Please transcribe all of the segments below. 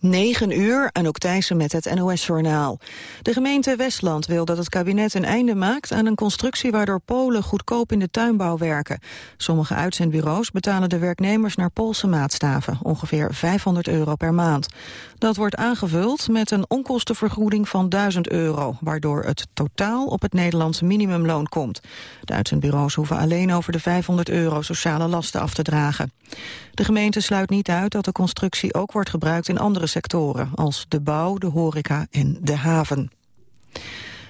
9 uur, en ook Thijssen met het NOS-journaal. De gemeente Westland wil dat het kabinet een einde maakt aan een constructie waardoor Polen goedkoop in de tuinbouw werken. Sommige uitzendbureaus betalen de werknemers naar Poolse maatstaven, ongeveer 500 euro per maand. Dat wordt aangevuld met een onkostenvergoeding van 1000 euro, waardoor het totaal op het Nederlandse minimumloon komt. De uitzendbureaus hoeven alleen over de 500 euro sociale lasten af te dragen. De gemeente sluit niet uit dat de constructie ook wordt gebruikt in andere sectoren... als de bouw, de horeca en de haven.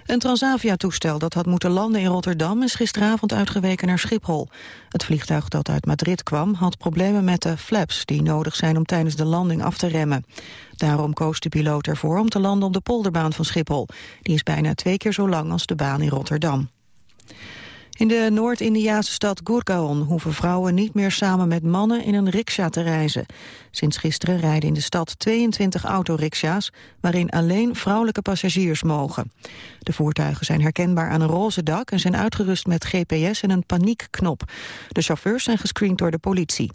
Een Transavia-toestel dat had moeten landen in Rotterdam... is gisteravond uitgeweken naar Schiphol. Het vliegtuig dat uit Madrid kwam had problemen met de flaps... die nodig zijn om tijdens de landing af te remmen. Daarom koos de piloot ervoor om te landen op de polderbaan van Schiphol. Die is bijna twee keer zo lang als de baan in Rotterdam. In de Noord-Indiaanse stad Gurgaon hoeven vrouwen niet meer samen met mannen in een riksja te reizen. Sinds gisteren rijden in de stad 22 autoriksja's waarin alleen vrouwelijke passagiers mogen. De voertuigen zijn herkenbaar aan een roze dak en zijn uitgerust met GPS en een paniekknop. De chauffeurs zijn gescreend door de politie.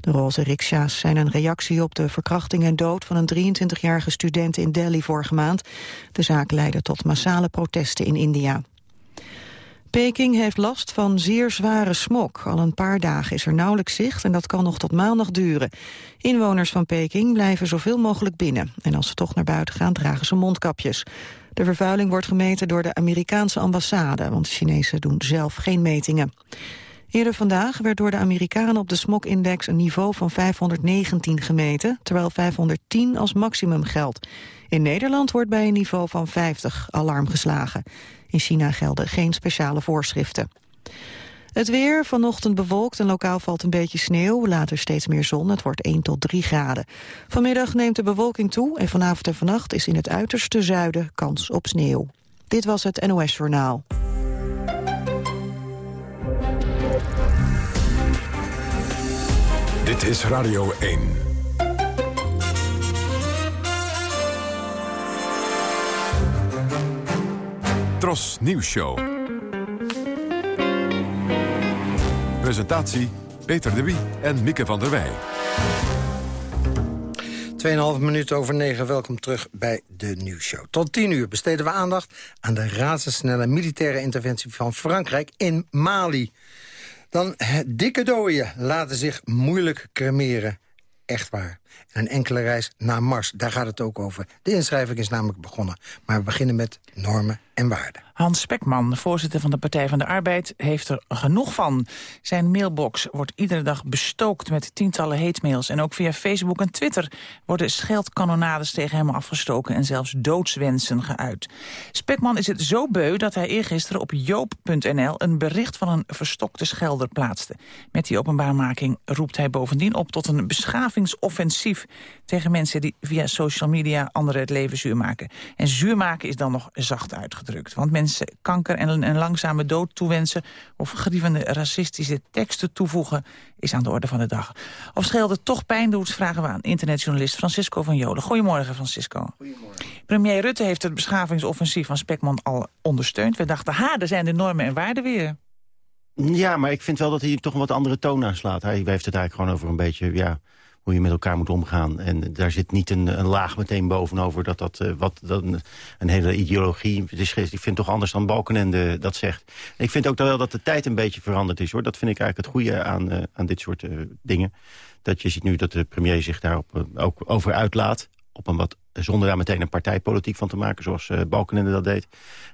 De roze riksja's zijn een reactie op de verkrachting en dood van een 23-jarige student in Delhi vorige maand. De zaak leidde tot massale protesten in India. Peking heeft last van zeer zware smok. Al een paar dagen is er nauwelijks zicht en dat kan nog tot maandag duren. Inwoners van Peking blijven zoveel mogelijk binnen. En als ze toch naar buiten gaan, dragen ze mondkapjes. De vervuiling wordt gemeten door de Amerikaanse ambassade... want de Chinezen doen zelf geen metingen. Eerder vandaag werd door de Amerikanen op de smokindex een niveau van 519 gemeten, terwijl 510 als maximum geldt. In Nederland wordt bij een niveau van 50 alarm geslagen. In China gelden geen speciale voorschriften. Het weer, vanochtend bewolkt en lokaal valt een beetje sneeuw. Later steeds meer zon, het wordt 1 tot 3 graden. Vanmiddag neemt de bewolking toe en vanavond en vannacht is in het uiterste zuiden kans op sneeuw. Dit was het NOS Journaal. Dit is Radio 1. Tros Show. Presentatie Peter de Wie en Mieke van der Wij. 2,5 minuten over 9, welkom terug bij de nieuwsshow. Tot 10 uur besteden we aandacht aan de razendsnelle militaire interventie van Frankrijk in Mali. Dan dikke dooien laten zich moeilijk cremeren. Echt waar. En een enkele reis naar Mars, daar gaat het ook over. De inschrijving is namelijk begonnen. Maar we beginnen met normen en waarden. Hans Spekman, voorzitter van de Partij van de Arbeid, heeft er genoeg van. Zijn mailbox wordt iedere dag bestookt met tientallen heetmails. En ook via Facebook en Twitter worden scheldkanonades tegen hem afgestoken... en zelfs doodswensen geuit. Spekman is het zo beu dat hij eergisteren op joop.nl... een bericht van een verstokte schelder plaatste. Met die openbaarmaking roept hij bovendien op tot een beschavingsoffensief... tegen mensen die via social media anderen het leven zuur maken. En zuur maken is dan nog zacht uitgedrukt. Want mensen kanker en een langzame dood toewensen... of grievende racistische teksten toevoegen, is aan de orde van de dag. Of Schelde toch pijn doet, vragen we aan internetjournalist Francisco van Jolen. Goedemorgen, Francisco. Goedemorgen. Premier Rutte heeft het beschavingsoffensief van Spekman al ondersteund. We dachten, ha, er zijn de normen en waarden weer. Ja, maar ik vind wel dat hij toch een wat andere toon aanslaat. Hij heeft het eigenlijk gewoon over een beetje... ja hoe je met elkaar moet omgaan. En daar zit niet een, een laag meteen bovenover dat dat, uh, wat, dat een, hele ideologie... Is, ik vind het toch anders dan Balkenende dat zegt. Ik vind ook wel dat de tijd een beetje veranderd is. hoor. Dat vind ik eigenlijk het goede aan, uh, aan dit soort uh, dingen. Dat je ziet nu dat de premier zich daarop ook over uitlaat op een wat zonder daar meteen een partijpolitiek van te maken, zoals uh, Balkenende dat deed.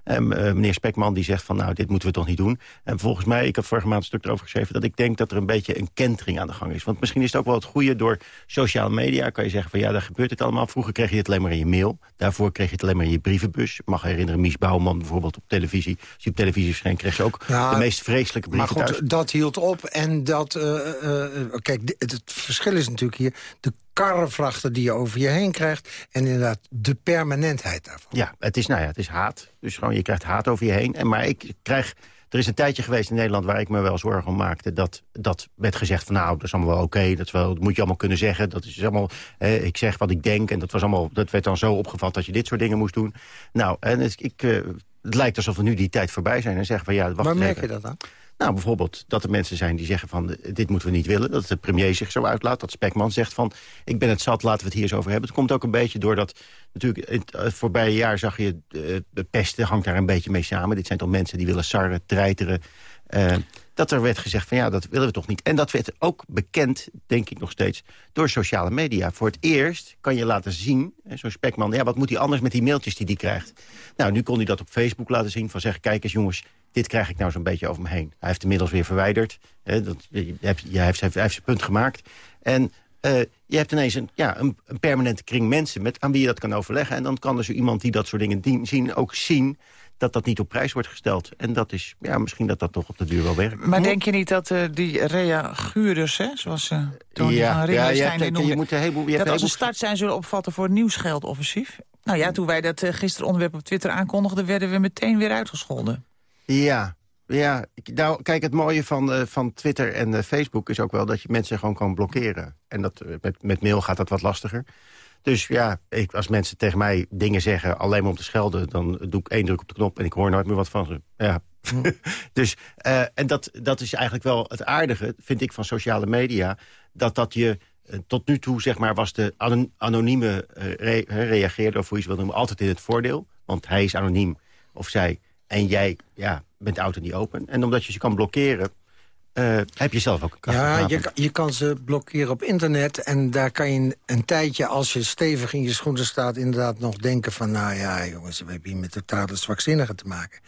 En uh, meneer Spekman die zegt van nou, dit moeten we toch niet doen. En volgens mij, ik heb vorige maand een stuk erover geschreven... dat ik denk dat er een beetje een kentering aan de gang is. Want misschien is het ook wel het goede door sociale media... kan je zeggen van ja, daar gebeurt het allemaal. Vroeger kreeg je het alleen maar in je mail. Daarvoor kreeg je het alleen maar in je brievenbus. Ik mag herinneren, Mies Bouwman bijvoorbeeld op televisie. Als hij op televisie verscheen, kreeg ze ook de meest vreselijke brieven Maar goed, thuis. dat hield op en dat... Uh, kijk, het, het verschil is natuurlijk hier... de karrevrachten die je over je heen krijgt... en inderdaad de permanentheid daarvan. Ja, het is, nou ja, het is haat. Dus gewoon, je krijgt haat over je heen. En, maar ik krijg... Er is een tijdje geweest in Nederland waar ik me wel zorgen om maakte... dat, dat werd gezegd van nou, dat is allemaal wel oké. dat, dat moet je allemaal kunnen zeggen. Dat is allemaal, eh, ik zeg wat ik denk. En dat, was allemaal, dat werd dan zo opgevat dat je dit soort dingen moest doen. Nou, en het, ik, uh, het lijkt alsof we nu die tijd voorbij zijn. En zeggen van ja, wacht Waar merk je dat dan? Nou, bijvoorbeeld dat er mensen zijn die zeggen van... dit moeten we niet willen, dat de premier zich zo uitlaat. Dat Spekman zegt van, ik ben het zat, laten we het hier eens over hebben. Het komt ook een beetje doordat... natuurlijk, in het voorbije jaar zag je... de pesten hangt daar een beetje mee samen. Dit zijn toch mensen die willen sarren, treiteren... Dat er werd gezegd van ja, dat willen we toch niet. En dat werd ook bekend, denk ik nog steeds, door sociale media. Voor het eerst kan je laten zien, zo'n spekman... ja, wat moet hij anders met die mailtjes die hij krijgt? Nou, nu kon hij dat op Facebook laten zien, van zeggen... kijk eens jongens, dit krijg ik nou zo'n beetje over me heen. Hij heeft inmiddels weer verwijderd. Hè, dat, je, hebt, je heeft, hij heeft zijn punt gemaakt. En uh, je hebt ineens een, ja, een, een, permanente kring mensen met, aan wie je dat kan overleggen. En dan kan er zo iemand die dat soort dingen zien ook zien dat dat niet op prijs wordt gesteld. En dat is, ja, misschien dat dat toch op de duur wel werkt. Maar denk je niet dat uh, die reaguurders, hè, zoals uh, Tony ja, van ja, je, hebt, noemde, je moet een heleboel, je dat als een start zijn zullen opvatten voor een nieuw scheldoffensief? Nou ja, toen wij dat uh, gisteren onderwerp op Twitter aankondigden... werden we meteen weer uitgescholden. Ja, ja, nou, kijk, het mooie van, uh, van Twitter en uh, Facebook is ook wel dat je mensen gewoon kan blokkeren. En dat, met, met mail gaat dat wat lastiger. Dus ja, ik, als mensen tegen mij dingen zeggen alleen maar om te schelden... dan doe ik één druk op de knop en ik hoor nooit meer wat van ze. Ja. dus, uh, en dat, dat is eigenlijk wel het aardige, vind ik, van sociale media... dat dat je tot nu toe, zeg maar, was de anonieme re reageerde... of hoe je ze wil noemen, altijd in het voordeel. Want hij is anoniem, of zij. En jij ja, bent oud en niet open. En omdat je ze kan blokkeren uh, heb je zelf ook een Ja, je, je kan ze blokkeren op internet. En daar kan je een, tijdje, als je stevig in je schoenen staat... inderdaad nog denken van... nou ja, jongens, we hebben hier met totale zwakzinnigen te maken.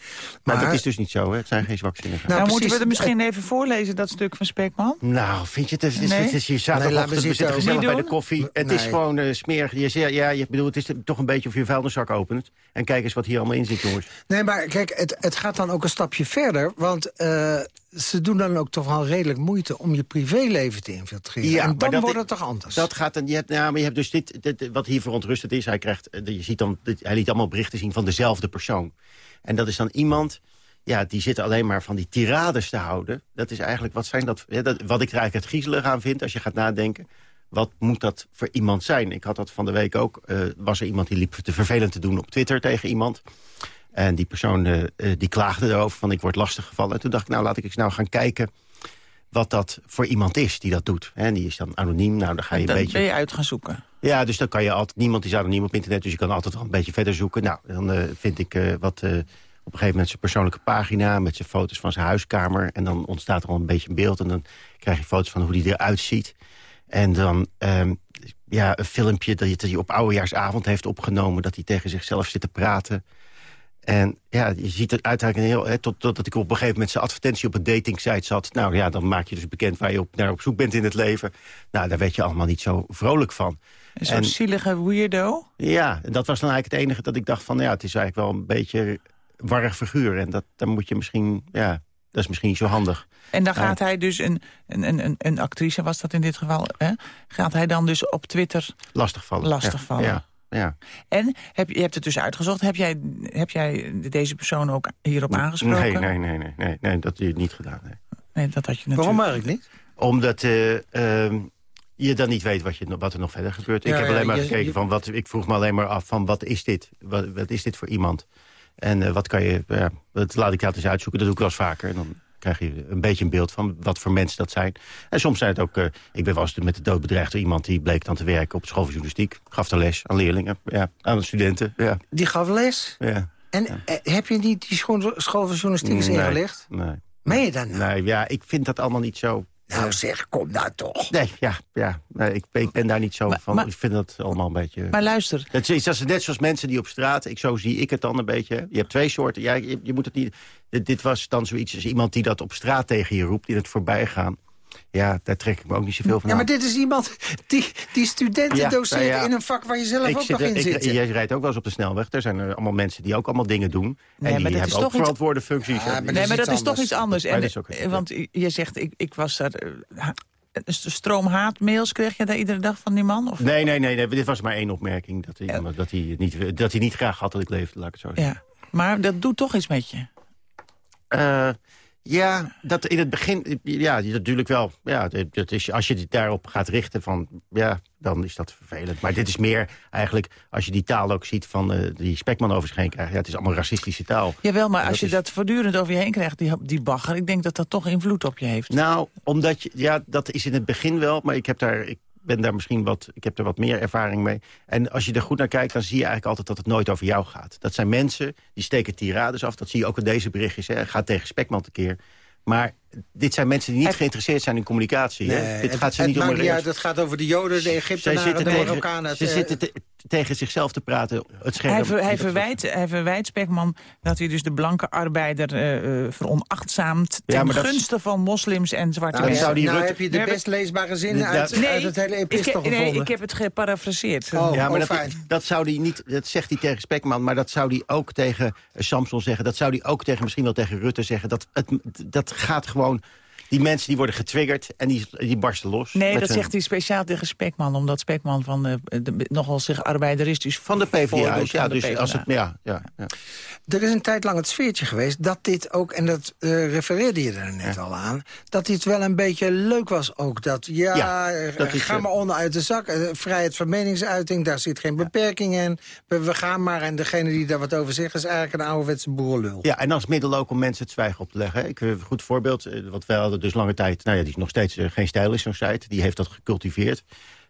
Maar, dat is dus niet zo, hè? Het zijn geen zwakzinnigen. Nou, nou moeten we het misschien even voorlezen, dat stuk van Spekman? Nou, vind je het? Het is, nee? het is je zaterdagochtend, we zitten gezellig bij de koffie. Het is gewoon uh, smerig. Je zegt, ja, je bedoelt, het is toch een beetje of je vuilniszak opent. En kijk eens wat hier allemaal in zit, jongens. Nee, maar kijk, het, het gaat dan ook een stapje verder. Want uh, ze doen dan ook toch wel redelijk moeite om je privéleven te infiltreren. Ja, en dan wordt het toch anders? Dat gaat dan, je hebt, ja, maar je hebt dus dit, dit, wat hier verontrustend is. Hij, krijgt, eh, je ziet dan, hij liet allemaal berichten zien van dezelfde persoon. En dat is dan iemand ja, die zit alleen maar van die tirades te houden. Dat is eigenlijk, wat zijn dat, ja, dat wat ik er eigenlijk het griezelig aan vind... als je gaat nadenken, wat moet dat voor iemand zijn? Ik had dat van de week ook, uh, was er iemand die liep te vervelend te doen op Twitter tegen iemand... En die persoon uh, die klaagde erover van ik word lastiggevallen. En toen dacht ik, nou laat ik eens nou gaan kijken wat dat voor iemand is die dat doet. En die is dan anoniem. Nou, dan ga je een beetje... ben je uit gaan zoeken. Ja, dus dan kan je altijd... Niemand is anoniem op internet, dus je kan altijd wel een beetje verder zoeken. Nou, dan uh, vind ik uh, wat... op een gegeven moment zijn persoonlijke pagina... met zijn foto's van zijn huiskamer. En dan ontstaat er al een beetje een beeld. En dan krijg je foto's van hoe hij eruit ziet. En dan um, ja, een filmpje dat hij op oudejaarsavond heeft opgenomen... dat hij tegen zichzelf zit te praten... En ja, je ziet het uiteindelijk heel... Hè, tot, totdat ik op een gegeven moment zijn advertentie op een datingsite zat. Nou ja, dan maak je dus bekend waar je op, naar op zoek bent in het leven. Nou, daar werd je allemaal niet zo vrolijk van. Soort zielige weirdo? Ja, en dat was dan eigenlijk het enige dat ik dacht van... ja, het is eigenlijk wel een beetje warrig figuur. En dat, dan moet je misschien... Ja, dat is misschien niet zo handig. En dan gaat hij dus, een, een, een, een actrice was dat in dit geval... Hè? gaat hij dan dus op Twitter... Lastigvallen. Lastigvallen. Ja, ja. En heb, je hebt het dus uitgezocht. Heb jij, heb jij deze persoon ook hierop aangesproken? Nee, nee, nee, nee, nee, nee dat heb je niet gedaan. Nee. nee dat had je natuurlijk... Waarom eigenlijk niet? Omdat uh, uh, je dan niet weet wat, je, wat er nog verder gebeurt. ik heb alleen maar gekeken van wat... Ik vroeg me alleen maar af van wat is dit? Wat, wat is dit voor iemand? En uh, wat kan je... Ja, dat laat ik dat eens uitzoeken. Dat doe ik wel eens vaker. En dan krijg je een beetje een beeld van wat voor mensen dat zijn. En soms zijn het ook... Uh, ik ben wel eens met de dood bedreigd door iemand... die bleek dan te werken op school van journalistiek. Gaf de les aan leerlingen, ja, aan de studenten. Ja. Die gaf les? Ja. En eh, heb je niet die school van journalistiek eens nee, ingelegd? Nee. Meen je dat nou? Nee, ja, ik vind dat allemaal niet zo... Nou zeg, kom nou toch. Nee, ja, ja nee, ik, ik, ben daar niet zo van. Maar, ik vind dat allemaal een beetje... Maar luister... Het is, dat is net zoals mensen die op straat... Ik, zo zie ik het dan een beetje. Je hebt twee soorten. Ja, je, je moet het niet... Dit, dit, was dan zoiets als iemand die dat op straat tegen je roept... in het voorbijgaan. Ja, daar trek ik me ook niet zoveel van Ja, maar dit is iemand die, die studenten ja, doseert ja, in een vak waar je zelf ook nog in zit. Jij rijdt ook wel eens op de snelweg. Er zijn er allemaal mensen die ook allemaal dingen doen. Nee, en die hebben ook verantwoorde functies. Ja, maar nee, maar dat is toch iets anders. En, want je zegt, ik, ik was daar... Een stroom haatmails kreeg je daar iedere dag van die man? Of? Nee, nee, nee, nee, dit was maar één opmerking. Dat hij, dat, hij niet, dat hij niet graag had dat ik leefde, laat ik het zo zeggen. Ja, maar dat doet toch iets met je? Uh, Ja, dat in het begin, ja, natuurlijk wel. Ja, dat is, als je het daarop gaat richten, van, ja, dan is dat vervelend. Maar dit is meer eigenlijk, als je die taal ook ziet van uh, die Spekman over zich heen krijgt. Ja, het is allemaal racistische taal. Jawel, maar als je dat voortdurend over je heen krijgt, die, die bagger. Ik denk dat dat toch invloed op je heeft. Nou, omdat je, ja, dat is in het begin wel. Maar ik heb daar, ik ben daar misschien wat, ik heb er wat meer ervaring mee. En als je er goed naar kijkt, dan zie je eigenlijk altijd dat het nooit over jou gaat. Dat zijn mensen, die steken tirades af. Dat zie je ook in deze berichtjes. Hè. Gaat tegen Spekman keer. Maar dit zijn mensen die niet geïnteresseerd zijn in communicatie. Nee, dit gaat ze niet om het gaat over de Joden, de Egyptenaren, de Marokkanen. Ze zitten tegen zichzelf te praten. Het scherm, hij, hij, verwijt, hij verwijt Spekman dat hij dus de blanke arbeider uh, veronachtzaamt... ten ja, gunste van moslims en zwarte nou, mensen. Nou, nou heb je de best leesbare zinnen uit, nee, uit, het hele epistel ik, gevonden. Nee, ik heb het geparafraseerd. Oh, ja, maar oh, dat, dat, zou hij niet, dat zegt hij tegen Spekman, maar dat zou hij ook tegen Samson zeggen. Dat zou hij ook tegen, misschien wel tegen Rutte zeggen. Dat, het, dat gaat gewoon die mensen die worden getriggerd en die, die barsten los. Nee, dat zegt hij speciaal tegen Spekman. Omdat Spekman van uh, de, nogal zich arbeideristissch... Van de PvdA, ja. Dus als het, ja, ja, ja, Er is een tijd lang het sfeertje geweest dat dit ook... en dat uh, refereerde je er net al aan... dat dit wel een beetje leuk was ook. Dat, ja, dat ga maar onder uit de zak. Uh, vrijheid van meningsuiting, daar zit geen beperking in. We, we, gaan maar en degene die daar wat over zegt... is eigenlijk een ouderwetse boerenlul. Ja, en als middel ook om mensen het zwijgen op te leggen. Ik heb een goed voorbeeld, wat wij hadden dus lange tijd... nou ja, die is nog steeds uh, geen stijl is zo'n site. Die heeft dat gecultiveerd.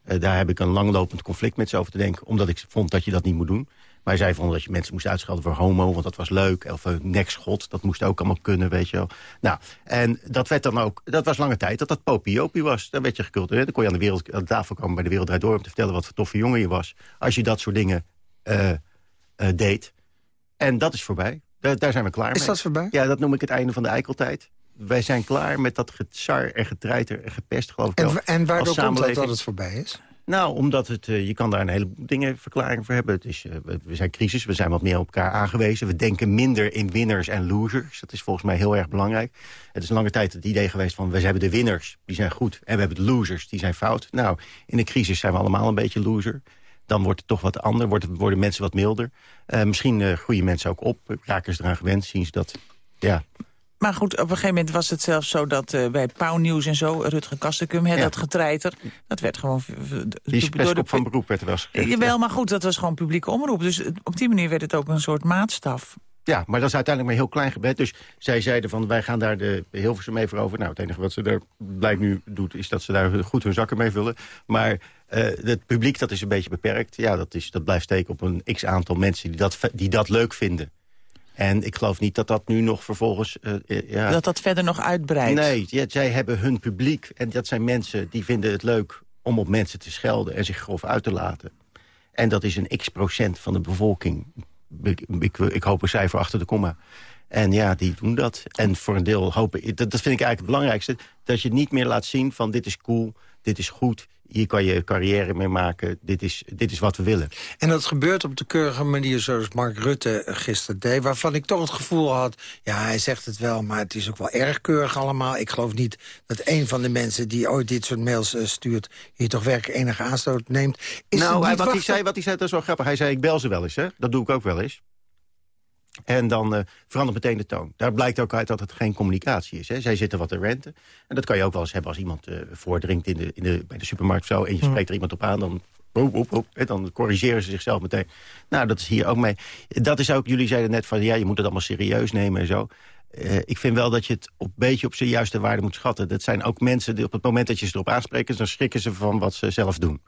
Uh, daar heb ik een langlopend conflict met ze over te denken... omdat ik vond dat je dat niet moet doen. Maar zij vonden dat je mensen moest uitschelden voor homo... want dat was leuk. Of uh, nekschot, dat moest ook allemaal kunnen, weet je wel. Nou, en dat werd dan ook... dat was lange tijd dat dat popiopie was. Daar werd je gecultiveerd. Dan kon je aan de, wereld, aan de tafel komen bij de Wereld Door... om te vertellen wat voor toffe jongen je was. Als je dat soort dingen deed. En dat is voorbij. Daar, daar zijn we klaar is mee. Is dat voorbij? Ja, dat noem ik het einde van de eikeltijd wij zijn klaar met dat gezar en getreiter en gepest, geloof ik en, wel. En waardoor komt dat dat het voorbij is? Nou, omdat het, uh, je kan daar een heleboel dingen verklaring voor hebben. Het is, uh, we zijn crisis, we zijn wat meer op elkaar aangewezen. We denken minder in winners en losers. Dat is volgens mij heel erg belangrijk. Het is lange tijd het idee geweest van... we hebben de winners, die zijn goed. En we hebben de losers, die zijn fout. Nou, in de crisis zijn we allemaal een beetje loser. Dan wordt het toch wat ander, worden, worden mensen wat milder. Uh, misschien groeien mensen ook op, raken ze eraan gewend, zien ze dat... Ja, maar goed, op een gegeven moment was het zelfs zo dat uh, bij Pauw Nieuws en zo... Rutger Kastekum, ja. dat getreiter, dat werd gewoon... Die door de, van beroep werd er wel eens Jawel, maar goed, dat was gewoon publieke omroep. Dus op die manier werd het ook een soort maatstaf. Ja, maar dat is uiteindelijk maar heel klein gebed. Dus zij zeiden van, wij gaan daar de Hilversum mee voor over. Nou, het enige wat ze daar blijkt nu doet... is dat ze daar goed hun zakken mee vullen. Maar uh, het publiek, dat is een beetje beperkt. Ja, dat, is, dat blijft steken op een x-aantal mensen die dat, die dat leuk vinden. En ik geloof niet dat dat nu nog vervolgens... Uh, ja. Dat dat verder nog uitbreidt? Nee, ja, zij hebben hun publiek. En dat zijn mensen die vinden het leuk om op mensen te schelden... en zich grof uit te laten. En dat is een x-procent van de bevolking. Ik, ik, ik, hoop een cijfer achter de komma. En ja, die doen dat. En voor een deel hopen... Dat, dat vind ik eigenlijk het belangrijkste. Dat je niet meer laat zien van dit is cool, dit is goed hier kan je carrière mee maken. Dit is, dit is wat we willen. En dat gebeurt op de keurige manier zoals Mark Rutte gisteren deed... waarvan ik toch het gevoel had... ja, hij zegt het wel, maar het is ook wel erg keurig allemaal. Ik geloof niet dat een van de mensen die ooit dit soort mails uh, stuurt... hier toch werkelijk enige aanstoot neemt. Is nou, wat, hij zei, wat hij zei, dat is wel grappig. Hij zei, ik bel ze wel eens, hè. Dat doe ik ook wel eens. En dan uh, verandert meteen de toon. Daar blijkt ook uit dat het geen communicatie is. Hè. Zij zitten wat te renten. En dat kan je ook wel eens hebben als iemand uh, voordringt in de, in de, bij de supermarkt of zo... en je spreekt er iemand op aan, dan, boep, boep, en dan corrigeren ze zichzelf meteen. Nou, dat is hier ook mee. Dat is ook, jullie zeiden net van... ja, je moet het allemaal serieus nemen en zo. Uh, ik vind wel dat je het een beetje op zijn juiste waarde moet schatten. Dat zijn ook mensen die op het moment dat je ze erop aanspreekt... dan schrikken ze van wat ze zelf doen.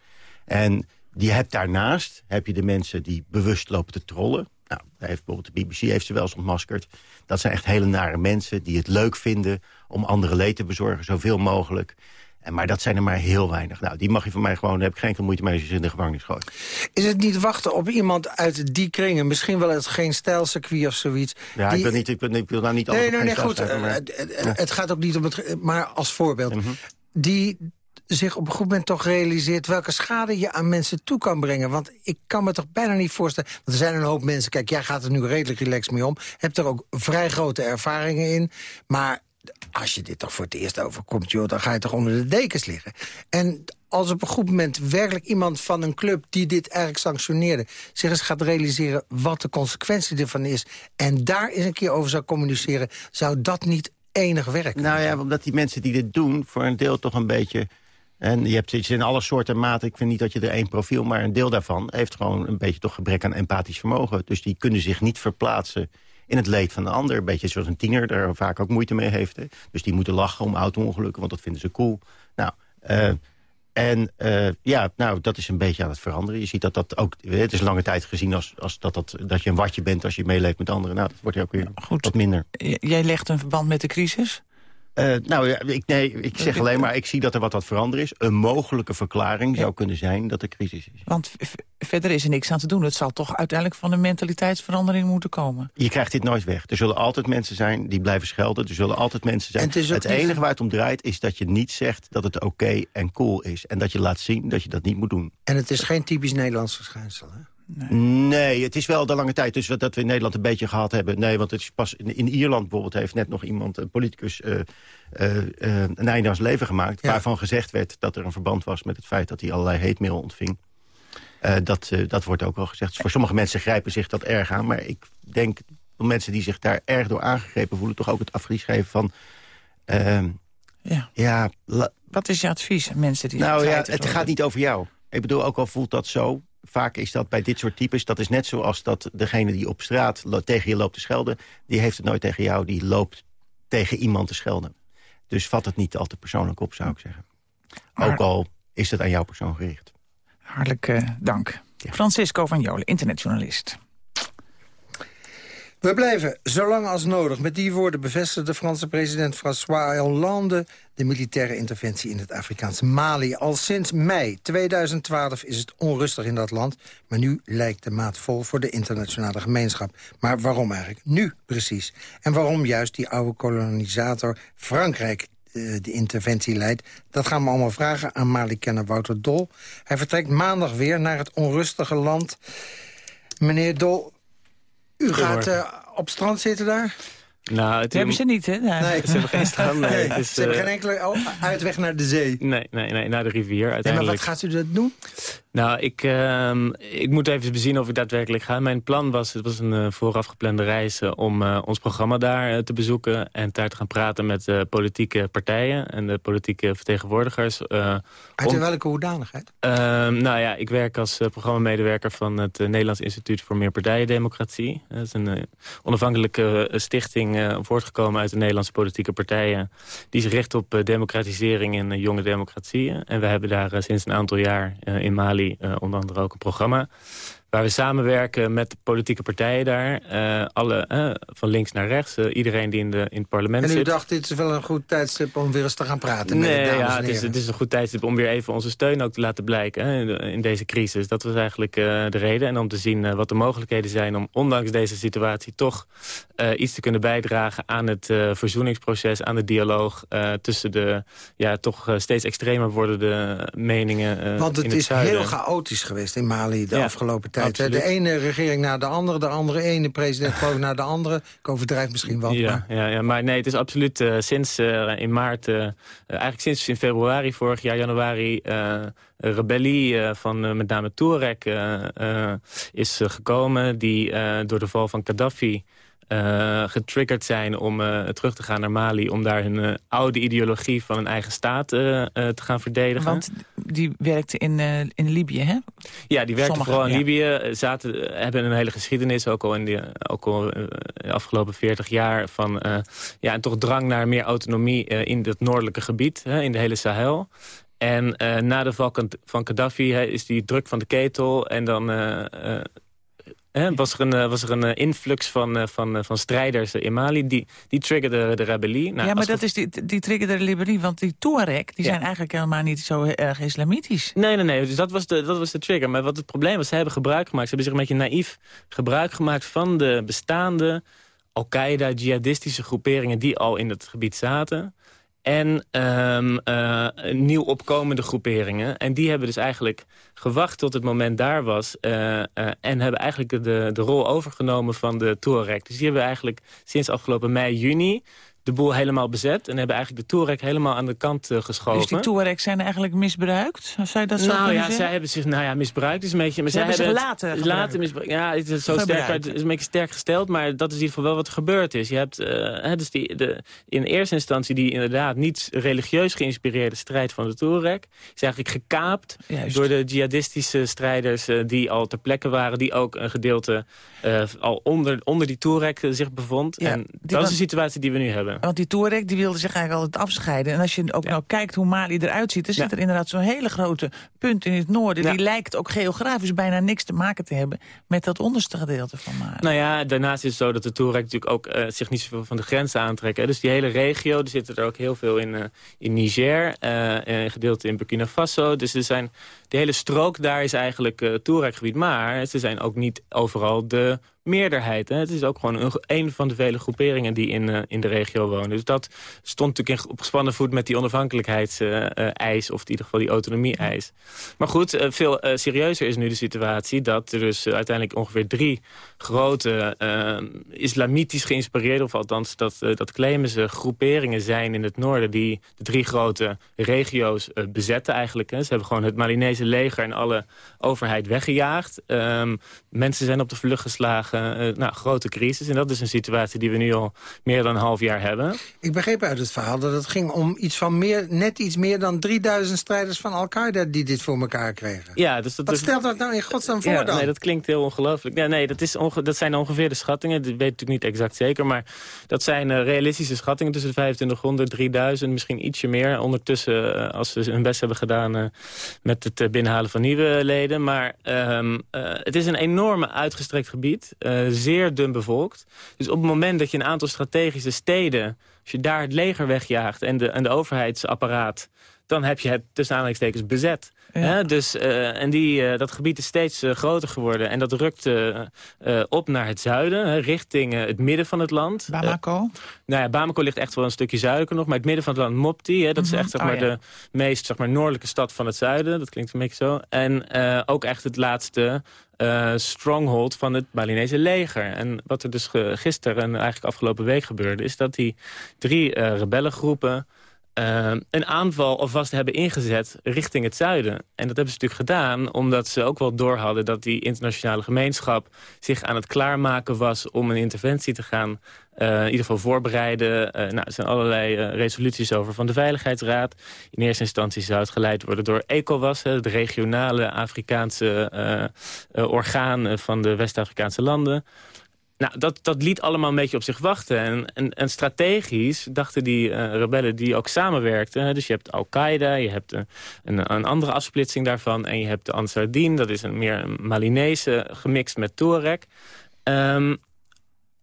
En die hebt daarnaast heb je de mensen die bewust lopen te trollen. Nou, heeft bijvoorbeeld de BBC heeft ze wel eens ontmaskerd. Dat zijn echt hele nare mensen die het leuk vinden... om andere leed te bezorgen, zoveel mogelijk. En, maar dat zijn er maar heel weinig. Nou, die mag je van mij gewoon, daar heb ik geen moeite mee als je in de gevangenis gooit. Is het niet wachten op iemand uit die kringen? Misschien wel het geen stijlcircuit of zoiets. Ja, ik, wil niet, ik, wil, ik wil nou niet nee, nee, nee, goed. maar, het, het, gaat ook niet om het... Maar als voorbeeld. Mhm. Die zich op een goed moment toch realiseert... welke schade je aan mensen toe kan brengen. Want ik kan me toch bijna niet voorstellen... want er zijn een hoop mensen... kijk, jij gaat er nu redelijk relaxed mee om... hebt er ook vrij grote ervaringen in. Maar als je dit toch voor het eerst overkomt... Joh, dan ga je toch onder de dekens liggen. En als op een goed moment werkelijk iemand van een club... die dit eigenlijk sanctioneerde... zich eens gaat realiseren wat de consequentie ervan is... en daar eens een keer over zou communiceren... zou dat niet enig werk. Nou ja, omdat die mensen die dit doen... voor een deel toch een beetje... En je hebt het in alle soorten maten. Ik vind niet dat je er één profiel, maar een deel daarvan... heeft gewoon een beetje toch gebrek aan empathisch vermogen. Dus die kunnen zich niet verplaatsen in het leed van de ander. Een beetje zoals een tiener daar vaak ook moeite mee heeft. Hè. Dus die moeten lachen om auto-ongelukken, want dat vinden ze cool. Nou, uh, en uh, ja, nou, dat is een beetje aan het veranderen. Je ziet dat dat ook... Het is lange tijd gezien als, als dat, dat, dat je een watje bent... als je meeleeft met anderen. Nou, dat wordt ook weer Goed. wat minder. Jij legt een verband met de crisis? Uh, nou, ja, ik, nee, ik zeg alleen maar, ik zie dat er wat wat veranderen is. Een mogelijke verklaring zou kunnen zijn dat er crisis is. Want verder is er niks aan te doen. Het zal toch uiteindelijk van een mentaliteitsverandering moeten komen. Je krijgt dit nooit weg. Er zullen altijd mensen zijn die blijven schelden. Er zullen altijd mensen zijn. Het, het enige waar het om draait is dat je niet zegt dat het oké en cool is. En dat je laat zien dat je dat niet moet doen. En het is geen typisch Nederlands verschijnsel, hè? Nee. nee. het is wel de lange tijd dus dat we in Nederland een beetje gehad hebben. Nee, want het is pas in, in Ierland bijvoorbeeld heeft net nog iemand, een politicus, uh, uh, uh, een einde aan zijn leven gemaakt. Waarvan gezegd werd dat er een verband was met het feit dat hij allerlei heetmail ontving. dat, dat wordt ook wel gezegd. Dus voor sommige mensen grijpen zich dat erg aan. Maar ik denk dat mensen die zich daar erg door aangegrepen voelen... toch ook het advies geven van... Ehm, ja. ja Wat is je advies mensen die Nou ja, het gaat niet over jou. Ik bedoel, ook al voelt dat zo vaak is dat bij dit soort types... dat is net zoals dat degene die op straat tegen je loopt te schelden... die heeft het nooit tegen jou, die loopt tegen iemand te schelden. Dus vat het niet al te persoonlijk op, zou ik zeggen. Ook al is het aan jouw persoon gericht. Hartelijk uh, dank. Francisco van Jolen, internetjournalist. We blijven zo lang als nodig. Met die woorden bevestigde de Franse president François Hollande... de militaire interventie in het Afrikaanse Mali. Al sinds mei 2012 is het onrustig in dat land... maar nu lijkt de maat vol voor de internationale gemeenschap. Maar waarom eigenlijk? Nu precies. En waarom juist die oude kolonisator Frankrijk eh, de interventie leidt. Dat gaan we allemaal vragen aan Mali-kenner Wouter Dol. Hij vertrekt maandag weer naar het onrustige land. Meneer Dol, u gaat uh, op strand zitten daar? Nou, het hebben ze niet, hè? Nee. Ze hebben geen strand. Nee. nee. ze hebben geen enkele uitweg naar de zee. Nee, nee, nee naar de rivier uiteindelijk. maar wat gaat u dat doen? Nou, ik, uh, ik moet even bezien of ik daadwerkelijk ga. Mijn plan was, het was een uh, vooraf geplande reis... Uh, om uh, ons programma daar te bezoeken... en daar te gaan praten met politieke partijen... en de politieke vertegenwoordigers. Uit om... welke hoedanigheid? Ehm, nou ja, ik werk als programmamedewerker van het Nederlands Instituut voor Meerpartijendemocratie. Dat is een onafhankelijke stichting voortgekomen uit de Nederlandse politieke partijen... die zich richt op democratisering in jonge democratieën. En we hebben daar sinds een aantal jaar in Mali onder andere ook een programma waar we samenwerken met de politieke partijen daar. Uh, alle, uh, van links naar rechts, uh, iedereen die in, de, in het parlement zit. En u dacht, dit is wel een goed tijdstip om weer eens te gaan praten nee, met de ja, het is, het is een goed tijdstip om weer even onze steun ook te laten blijken hè, in, in, deze crisis. Dat was eigenlijk de reden. En om te zien wat de mogelijkheden zijn om ondanks deze situatie toch iets te kunnen bijdragen aan het verzoeningsproces, aan de dialoog tussen de ja, toch steeds extremer wordende meningen Want het, is heel chaotisch geweest in Mali de ja. afgelopen tijd. De ene regering naar de andere, de andere ene president geloof naar de andere. Ik overdrijf misschien wel. Ja, maar. Ja, ja, maar nee, het is absoluut uh, sinds uh, in maart, uh, eigenlijk sinds in februari vorig jaar, januari... rebellie van met name Touareg is gekomen... die door de val van Gaddafi uh, getriggerd zijn om uh, terug te gaan naar Mali... om daar hun uh, oude ideologie van een eigen staat te gaan verdedigen. Want die werkte in, in Libië, hè? Ja, die werkte vooral in ja. Libië. Zaten, hebben een hele geschiedenis, ook al in de, ook al, de afgelopen 40 jaar... van ja, en toch drang naar meer autonomie in het noordelijke gebied, in de hele Sahel. En na de val van Gaddafi is die druk van de ketel... en dan was er een, eh, was er een eh, influx van, eh, van, van strijders in Mali. Die, die triggerde de rebellie. Nou, ja, maar dat is die, die triggerde de rebellie. Want die Tuareg die zijn eigenlijk helemaal niet zo erg islamitisch. Nee, nee, nee. Dus dat was, de, dat was de trigger. Maar wat het probleem was, ze hebben gebruik gemaakt. Ze hebben zich een beetje naïef gebruik gemaakt van de bestaande... Al-Qaeda, jihadistische groeperingen die al in het gebied zaten en um, uh, nieuw opkomende groeperingen. En die hebben dus eigenlijk gewacht tot het moment daar was... Uh, uh, en hebben eigenlijk de, de rol overgenomen van de Touareg. Dus die hebben eigenlijk sinds afgelopen mei, juni de boel helemaal bezet. En hebben eigenlijk de Touareg helemaal aan de kant geschoven. Dus die Touareg zijn eigenlijk misbruikt? Je dat zo nou ja, zeggen? zij hebben zich nou ja, misbruikt. Is een beetje, maar Ze zij hebben zich het- laten laten misbruiken. Ja, het is, zo sterk, het is een beetje sterk gesteld, maar dat is in ieder geval wel wat er gebeurd is. Je hebt eh, hè, dus die, de, in eerste instantie die inderdaad niet religieus geïnspireerde strijd van de Touareg. Is eigenlijk gekaapt Juist. door de jihadistische strijders eh, die al ter plekke waren. Die ook een gedeelte eh, al onder, onder die Touareg eh, zich bevond. Ja, en dat is de situatie die we nu hebben. Want die Touareg die wilde zich eigenlijk altijd afscheiden. En als je ook Ja. nou kijkt hoe Mali eruit ziet... dan zit Ja. er inderdaad zo'n hele grote punt in het noorden. Ja. Die lijkt ook geografisch bijna niks te maken te hebben... met dat onderste gedeelte van Mali. Nou ja, daarnaast is het zo dat de Touareg natuurlijk ook eh, zich niet zoveel van de grenzen aantrekken. hè. Dus die hele regio, er zitten er ook heel veel in, eh, in Niger, eh, een gedeelte in Burkina Faso. Dus er zijn, de hele strook daar is eigenlijk eh Touareg-gebied. Maar ze zijn ook niet overal de meerderheid. Hè. Het is ook gewoon een, van de vele groeperingen die in, eh, in de regio wonen. Dus dat stond natuurlijk op gespannen voet met die onafhankelijkheidseis... of in ieder geval die autonomie-eis. Maar goed, veel serieuzer is nu de situatie... dat er dus uiteindelijk ongeveer drie grote islamitisch geïnspireerde... of althans, dat, dat claimen ze, groeperingen zijn in het noorden... die de drie grote regio's bezetten eigenlijk. Hè. Ze hebben gewoon het Malinese leger en alle overheid weggejaagd. Ehm, mensen zijn op de vlucht geslagen. eh, nou, grote crisis. En dat is een situatie die we nu al meer dan een half jaar hebben. Ik begreep uit het verhaal dat het ging om iets van meer, net iets meer dan 3000 strijders van Al-Qaeda die dit voor elkaar kregen. Ja, dus dat Wat stelt dat nou in godsnaam voor ja, dan? Nee, dat klinkt heel ongelooflijk. Ja, nee, dat, is onge dat zijn ongeveer de schattingen. Dat weet ik natuurlijk niet exact zeker. Maar dat zijn eh, realistische schattingen tussen de 2500 3000. Misschien ietsje meer. Ondertussen, eh, als ze hun best hebben gedaan met het binnenhalen van nieuwe leden. Maar ehm, eh, het is een enorme uitgestrekt gebied. eh, zeer dun bevolkt. Dus op het moment dat je een aantal strategische steden... als je daar het leger wegjaagt en de, en de overheidsapparaat... dan heb je het tussen aanhalingstekens bezet. Hè, dus, eh, en die, eh, dat gebied is steeds eh, groter geworden. En dat rukt op naar het zuiden, hè, richting het midden van het land. Bamako? nou ja, Bamako ligt echt wel een stukje zuidelijker nog. Maar het midden van het land, Mopti, hè, dat Mhm. is echt zeg Oh, maar, ja. de meest zeg maar, noordelijke stad van het zuiden. Dat klinkt een beetje zo. En ook echt het laatste stronghold van het Balinese leger. En wat er dus gisteren en eigenlijk afgelopen week gebeurde... is dat die drie rebellengroepen... eh, een aanval alvast hebben ingezet richting het zuiden. En dat hebben ze natuurlijk gedaan omdat ze ook wel doorhadden... dat die internationale gemeenschap zich aan het klaarmaken was... om een interventie te gaan eh, in ieder geval voorbereiden. Eh, nou, er zijn allerlei eh, resoluties over van de Veiligheidsraad. In eerste instantie zou het geleid worden door ECOWAS... het regionale Afrikaanse orgaan van de West-Afrikaanse landen... Nou, dat, dat liet allemaal een beetje op zich wachten. En, en, strategisch dachten die eh, rebellen die ook samenwerkten... Dus je hebt Al-Qaeda, je hebt een, een, een andere afsplitsing daarvan... en je hebt de Ansar Dine, dat is een meer Malinese gemixt met Touareg... Ehm,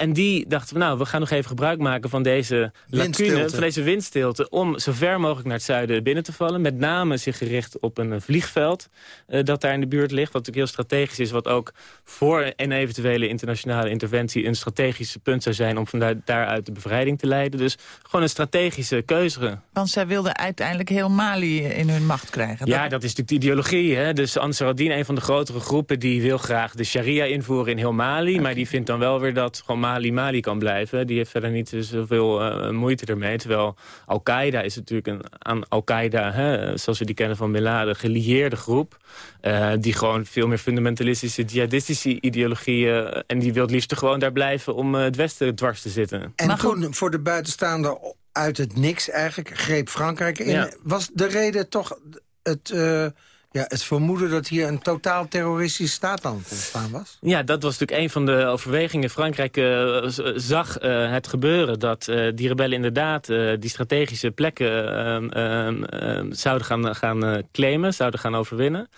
en die dachten, van, nou, we gaan nog even gebruik maken van deze lacune, Windstilte. van deze windstilte... om zo ver mogelijk naar het zuiden binnen te vallen. Met name zich gericht op een vliegveld eh, dat daar in de buurt ligt. Wat natuurlijk heel strategisch is. Wat ook voor een eventuele internationale interventie... een strategisch punt zou zijn om van daar, daaruit de bevrijding te leiden. Dus gewoon een strategische keuze. Want zij wilden uiteindelijk heel Mali in hun macht krijgen. Ja, dat is natuurlijk de ideologie. Hè? Dus Ansar al-Din, een van de grotere groepen... die wil graag de sharia invoeren in heel Mali. Maar die vindt dan wel weer dat gewoon Mali Mali kan blijven. Die heeft verder niet zoveel eh, moeite ermee. Terwijl Al-Qaeda is natuurlijk een, aan Al-Qaeda... hè, zoals we die kennen van Bin Laden, gelieerde groep... eh, die gewoon veel meer fundamentalistische, jihadistische ideologieën... eh, en die wil het liefst gewoon daar blijven om het Westen dwars te zitten. En Maar goed. toen, voor de buitenstaander uit het niks eigenlijk, greep Frankrijk in. Ja. Was de reden toch het, eh, ja, het vermoeden dat hier een totaal terroristische staat aan het ontstaan was? Ja, dat was natuurlijk een van de overwegingen. Frankrijk eh, zag eh, het gebeuren dat eh, die rebellen inderdaad die strategische plekken ehm, ehm, ehm, zouden gaan, gaan claimen, zouden gaan overwinnen.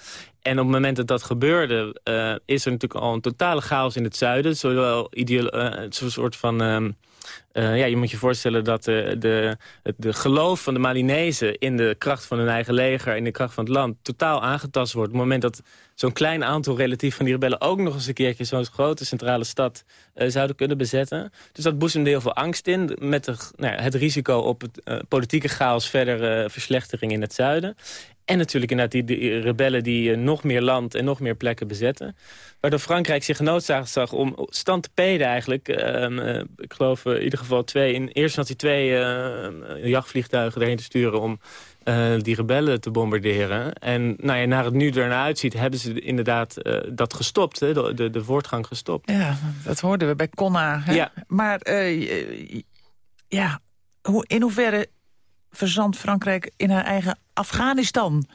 En op het moment dat dat gebeurde, is er natuurlijk al een totale chaos in het zuiden. Zowel zo'n soort van... eh, ja, je moet je voorstellen dat de, de, het de geloof van de Malinezen... in de kracht van hun eigen leger, in de kracht van het land... totaal aangetast wordt. Op het moment dat zo'n klein aantal relatief van die rebellen... ook nog eens een keertje zo'n grote centrale stad eh, zouden kunnen bezetten. Dus dat boezemde heel veel angst in... met de, nou het risico op het, eh, politieke chaos verder eh, verslechtering in het zuiden. En natuurlijk inderdaad die, die rebellen die nog meer land en nog meer plekken bezetten. Waardoor Frankrijk zich genoodzaakt zag om stand te peden eigenlijk. Ehm, ik geloof in ieder geval twee, in eerste instantie twee jachtvliegtuigen erheen te sturen... om uh, die rebellen te bombarderen. En nou ja, naar het nu ernaar uitziet, hebben ze inderdaad uh, dat gestopt. Hè? De, de, de, voortgang gestopt. Ja, dat hoorden we bij Konna. Hè? Ja. Maar uh, ja, in hoeverre verzandt Frankrijk in haar eigen Afghanistan?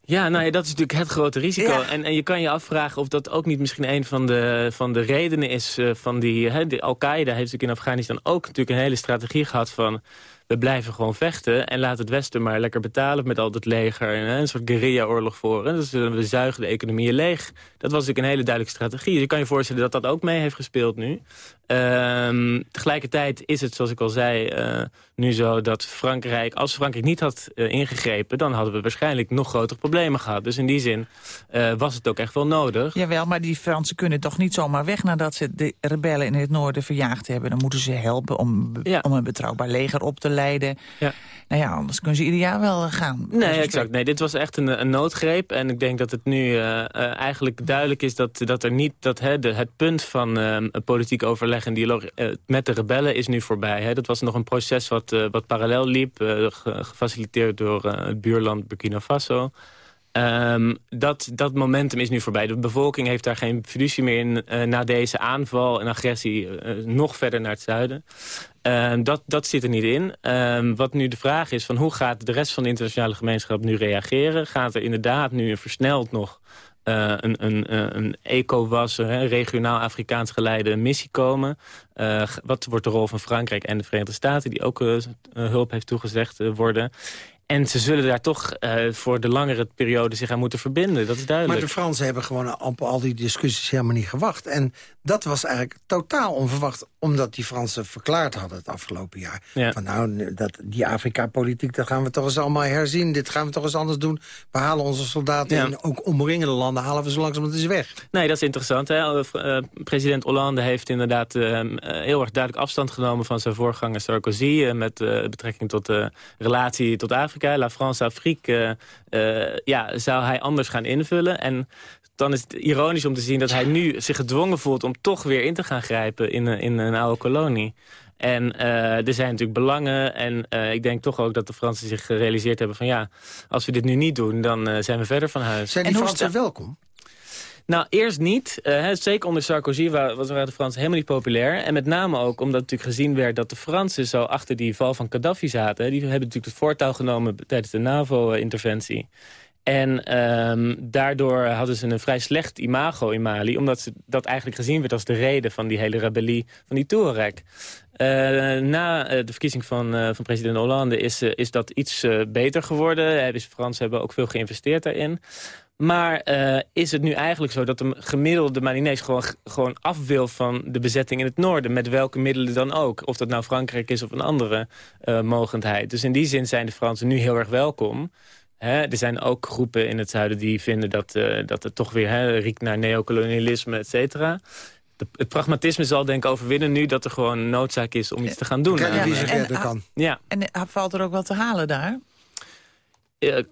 Ja, nou ja, dat is natuurlijk het grote risico. En, en je kan je afvragen of dat ook niet misschien een van de, van de redenen is... van die, Al-Qaeda heeft natuurlijk in Afghanistan ook natuurlijk een hele strategie gehad van we blijven gewoon vechten en laat het Westen maar lekker betalen met al dat leger. En, een soort guerrilla-oorlog voor. Dus we zuigen de economieën leeg. Dat was natuurlijk een hele duidelijke strategie. Dus je kan je voorstellen dat dat ook mee heeft gespeeld nu. Um, tegelijkertijd is het, zoals ik al zei, uh, nu zo dat Frankrijk... als Frankrijk niet had uh, ingegrepen... dan hadden we waarschijnlijk nog grotere problemen gehad. Dus in die zin uh, was het ook echt wel nodig. Jawel, maar die Fransen kunnen toch niet zomaar weg... nadat ze de rebellen in het noorden verjaagd hebben. Dan moeten ze helpen om, ja. om een betrouwbaar leger op te leiden. Ja. Nou ja, anders kunnen ze ieder jaar wel gaan. Nee, exact. Nee, dit was echt een, een noodgreep. En ik denk dat het nu eigenlijk duidelijk is dat, dat er niet... dat hè, de, het punt van uh, politiek overleg en dialoog uh, met de rebellen is nu voorbij. Hè. Dat was nog een proces wat, uh, wat parallel liep, uh, gefaciliteerd door het buurland Burkina Faso. Um, dat, dat momentum is nu voorbij. De bevolking heeft daar geen fiducie meer in na deze aanval en agressie nog verder naar het zuiden. Um, dat, dat zit er niet in. Um, wat nu de vraag is, van hoe gaat de rest van de internationale gemeenschap nu reageren? Gaat er inderdaad nu versneld nog uh, een, een, eh, een ECOWAS, een regionaal Afrikaans geleide missie komen. Uh, wat wordt de rol van Frankrijk en de Verenigde Staten... die ook hulp heeft toegezegd worden. En ze zullen daar toch uh, voor de langere periode zich aan moeten verbinden. Dat is duidelijk. Maar de Fransen hebben gewoon op al die discussies helemaal niet gewacht. En dat was eigenlijk totaal onverwacht. Omdat die Fransen verklaard hadden het afgelopen jaar. Ja. Van nou, dat, die Afrika-politiek, dat gaan we toch eens allemaal herzien. Dit gaan we toch eens anders doen. We halen onze soldaten ja. ook omringende landen. Halen we zo langzamerhand eens weg. Nee, dat is interessant. Hè? Uh, president Hollande heeft inderdaad uh, heel erg duidelijk afstand genomen... van zijn voorganger Sarkozy. met betrekking tot de relatie tot Afrika. La France Afrique, uh, ja, zou hij anders gaan invullen. En dan is het ironisch om te zien dat hij nu zich gedwongen voelt... om toch weer in te gaan grijpen in, in een oude kolonie. En uh, er zijn natuurlijk belangen. En uh, ik denk toch ook dat de Fransen zich gerealiseerd hebben van... ja, als we dit nu niet doen, dan uh, zijn we verder van huis. Zijn die Fransen welkom? Nou, eerst niet. Uh, zeker onder Sarkozy waren de Fransen helemaal niet populair. En met name ook omdat natuurlijk gezien werd dat de Fransen zo achter die val van Gaddafi zaten. Die hebben natuurlijk het voortouw genomen tijdens de NAVO-interventie. En um, daardoor hadden ze een vrij slecht imago in Mali... omdat ze, dat eigenlijk gezien werd als de reden van die hele rebellie van die Touareg. Uh, na uh, de verkiezing van, van president Hollande is, is dat iets beter geworden. De Fransen hebben ook veel geïnvesteerd daarin. Maar uh, is het nu eigenlijk zo dat de gemiddelde Malinees gewoon, gewoon af wil van de bezetting in het noorden? Met welke middelen dan ook? Of dat nou Frankrijk is of een andere uh, mogendheid. Dus in die zin zijn de Fransen nu heel erg welkom. Hè, er zijn ook groepen in het zuiden die vinden dat, uh, dat het toch weer hè, riekt naar neocolonialisme, et cetera. het pragmatisme zal denk ik overwinnen nu dat er gewoon noodzaak is om iets te gaan doen. Ja, en, en, kan. Ja. en valt er ook wat te halen daar?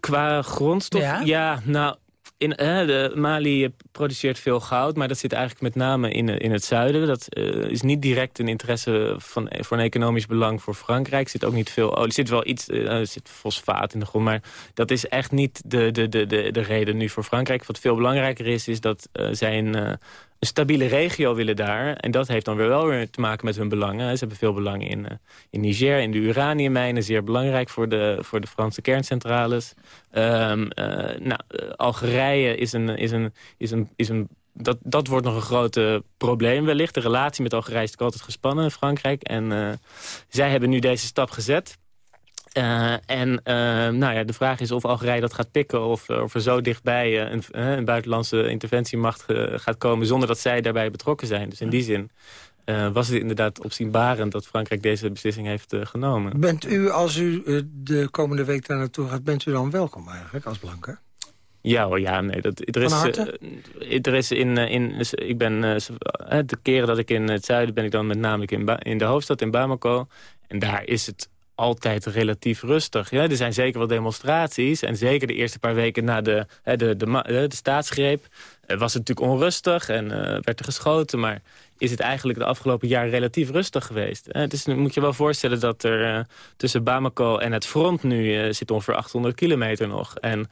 qua grondstof? Ja, ja nou in, Mali produceert veel goud, maar dat zit eigenlijk met name in, in het zuiden. Dat uh, is niet direct een interesse van, voor een economisch belang voor Frankrijk. Er zit ook niet veel olie. Er zit wel iets, er zit fosfaat in de grond, maar dat is echt niet de, de, de, de, de reden nu voor Frankrijk. Wat veel belangrijker is, is dat zij een, een stabiele regio willen daar. En dat heeft dan weer wel weer te maken met hun belangen. Ze hebben veel belangen in, uh, in Niger, in de uraniummijnen. Zeer belangrijk voor de, voor de Franse kerncentrales. Um, uh, nou, Algerije is een, is een, is een, is een dat, dat wordt nog een groot probleem wellicht. De relatie met Algerije is altijd gespannen in Frankrijk. En zij hebben nu deze stap gezet. Uh, en uh, nou ja, de vraag is of Algerije dat gaat pikken... of, of er zo dichtbij een, een, buitenlandse interventiemacht gaat komen... zonder dat zij daarbij betrokken zijn. Dus in die zin was het inderdaad opzienbarend... dat Frankrijk deze beslissing heeft genomen. Bent u, als u de komende week daar naartoe gaat... bent u dan welkom eigenlijk als blanke? Ja hoor, ja, nee. Dat, er, is, er is in, in ik ben, de keren dat ik in het zuiden ben ik dan met name in, in de hoofdstad in Bamako. En daar is het altijd relatief rustig. Ja, er zijn zeker wel demonstraties. En zeker de eerste paar weken na de, de, de, de, staatsgreep... was het natuurlijk onrustig en werd er geschoten. Maar is het eigenlijk de afgelopen jaar relatief rustig geweest. Uh, dus moet je wel voorstellen dat er tussen Bamako en het front nu zit ongeveer 800 kilometer nog. En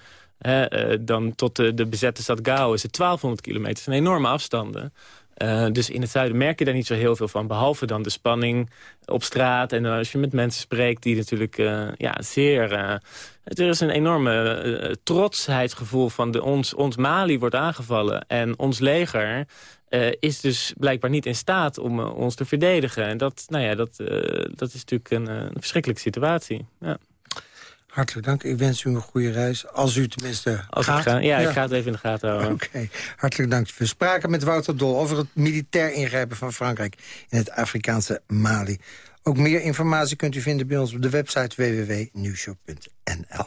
dan tot de, de bezette stad Gao is het 1200 kilometer. Dat zijn enorme afstanden. Uh, dus in het zuiden merk je daar niet zo heel veel van. Behalve dan de spanning op straat. En als je met mensen spreekt die natuurlijk uh, ja, zeer... Uh, er is een enorme trotsheidsgevoel van de, ons, ons Mali wordt aangevallen. En ons leger is dus blijkbaar niet in staat om ons te verdedigen. En dat, nou ja, dat, dat is natuurlijk een, een verschrikkelijke situatie. Ja. Hartelijk dank. Ik wens u een goede reis. Als u tenminste Als gaat. Ik ga, ja, ik ga het even in de gaten houden. Oké, hartelijk dank. We spraken met Wouter Dol over het militair ingrijpen van Frankrijk... in het Afrikaanse Mali. Ook meer informatie kunt u vinden bij ons op de website www.nieuwshop.nl.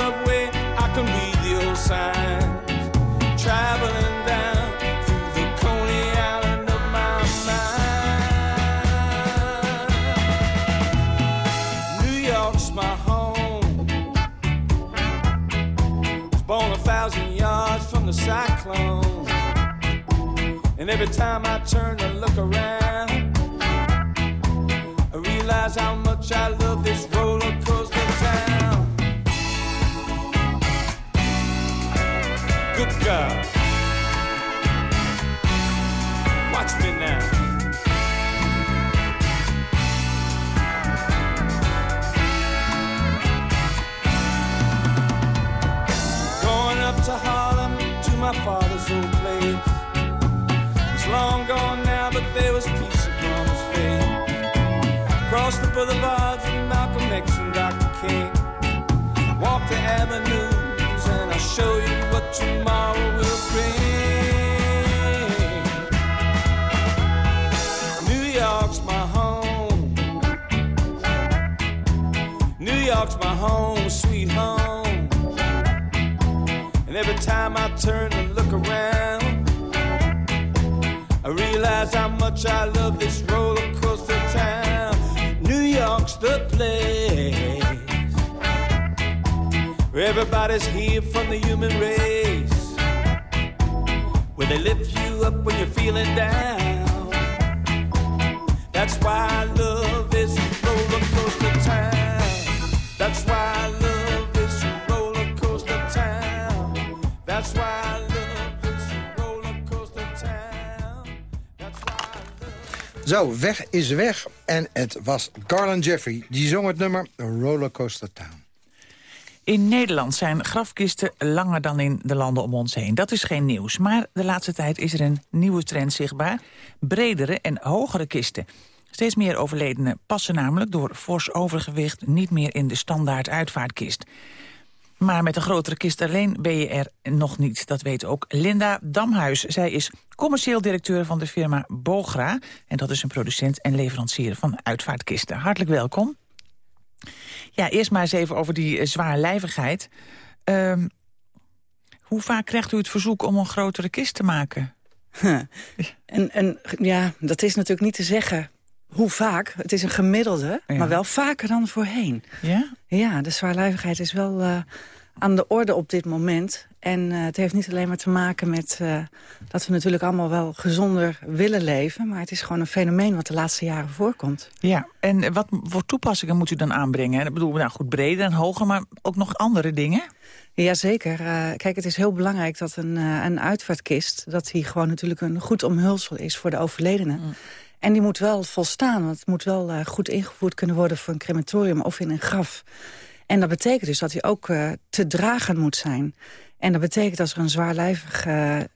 subway, I can read the old signs. Traveling down through the Coney Island of my mind. New York's my home. Was born a thousand yards from the cyclone. And every time I turn and look around, I realize how much I love this roller coaster Watch me now. Going up to Harlem to my father's old place. Long gone now, but there was peace upon his face. The boulevards of Malcolm X and Dr. King. Walk the and I'll show you what tomorrow will bring. New York's my home. New York's my home, sweet home. And every time I turn and look around, I realize how much I love this roller coaster town. New York's the place everybody's here from the human race, where they lift you up when you're feeling down. That's why love this roller coaster town. That's why love this roller coaster town. That's why Zo, weg is weg. En het was Garland Jeffrey. Die zong het nummer Rollercoaster Town. In Nederland zijn grafkisten langer dan in de landen om ons heen. Dat is geen nieuws, maar de laatste tijd is er een nieuwe trend zichtbaar. Bredere en hogere kisten. Steeds meer overledenen passen namelijk door fors overgewicht... niet meer in de standaard uitvaartkist. Maar met een grotere kist alleen ben je er nog niet. Dat weet ook Linda Damhuis. Zij is commercieel directeur van de firma Bogra. En dat is een producent en leverancier van uitvaartkisten. Hartelijk welkom. Ja, eerst maar eens even over die uh, zwaarlijvigheid. Um, hoe vaak krijgt u het verzoek om een grotere kist te maken? Huh. En, en ja, dat is natuurlijk niet te zeggen hoe vaak. Het is een gemiddelde, ja. maar wel vaker dan voorheen. Ja? Ja, de zwaarlijvigheid is wel uh, aan de orde op dit moment. En uh, het heeft niet alleen maar te maken met uh, dat we natuurlijk allemaal wel gezonder willen leven. Maar het is gewoon een fenomeen wat de laatste jaren voorkomt. Ja, en wat voor toepassingen moet u dan aanbrengen? Ik bedoel, nou goed, breder en hoger, maar ook nog andere dingen? Jazeker. Uh, kijk, het is heel belangrijk dat een, een uitvaartkist... dat die gewoon natuurlijk een goed omhulsel is voor de overledene. Mm. En die moet wel volstaan, want het moet wel goed ingevoerd kunnen worden... voor een crematorium of in een graf. En dat betekent dus dat hij ook te dragen moet zijn. En dat betekent als er een zwaarlijvige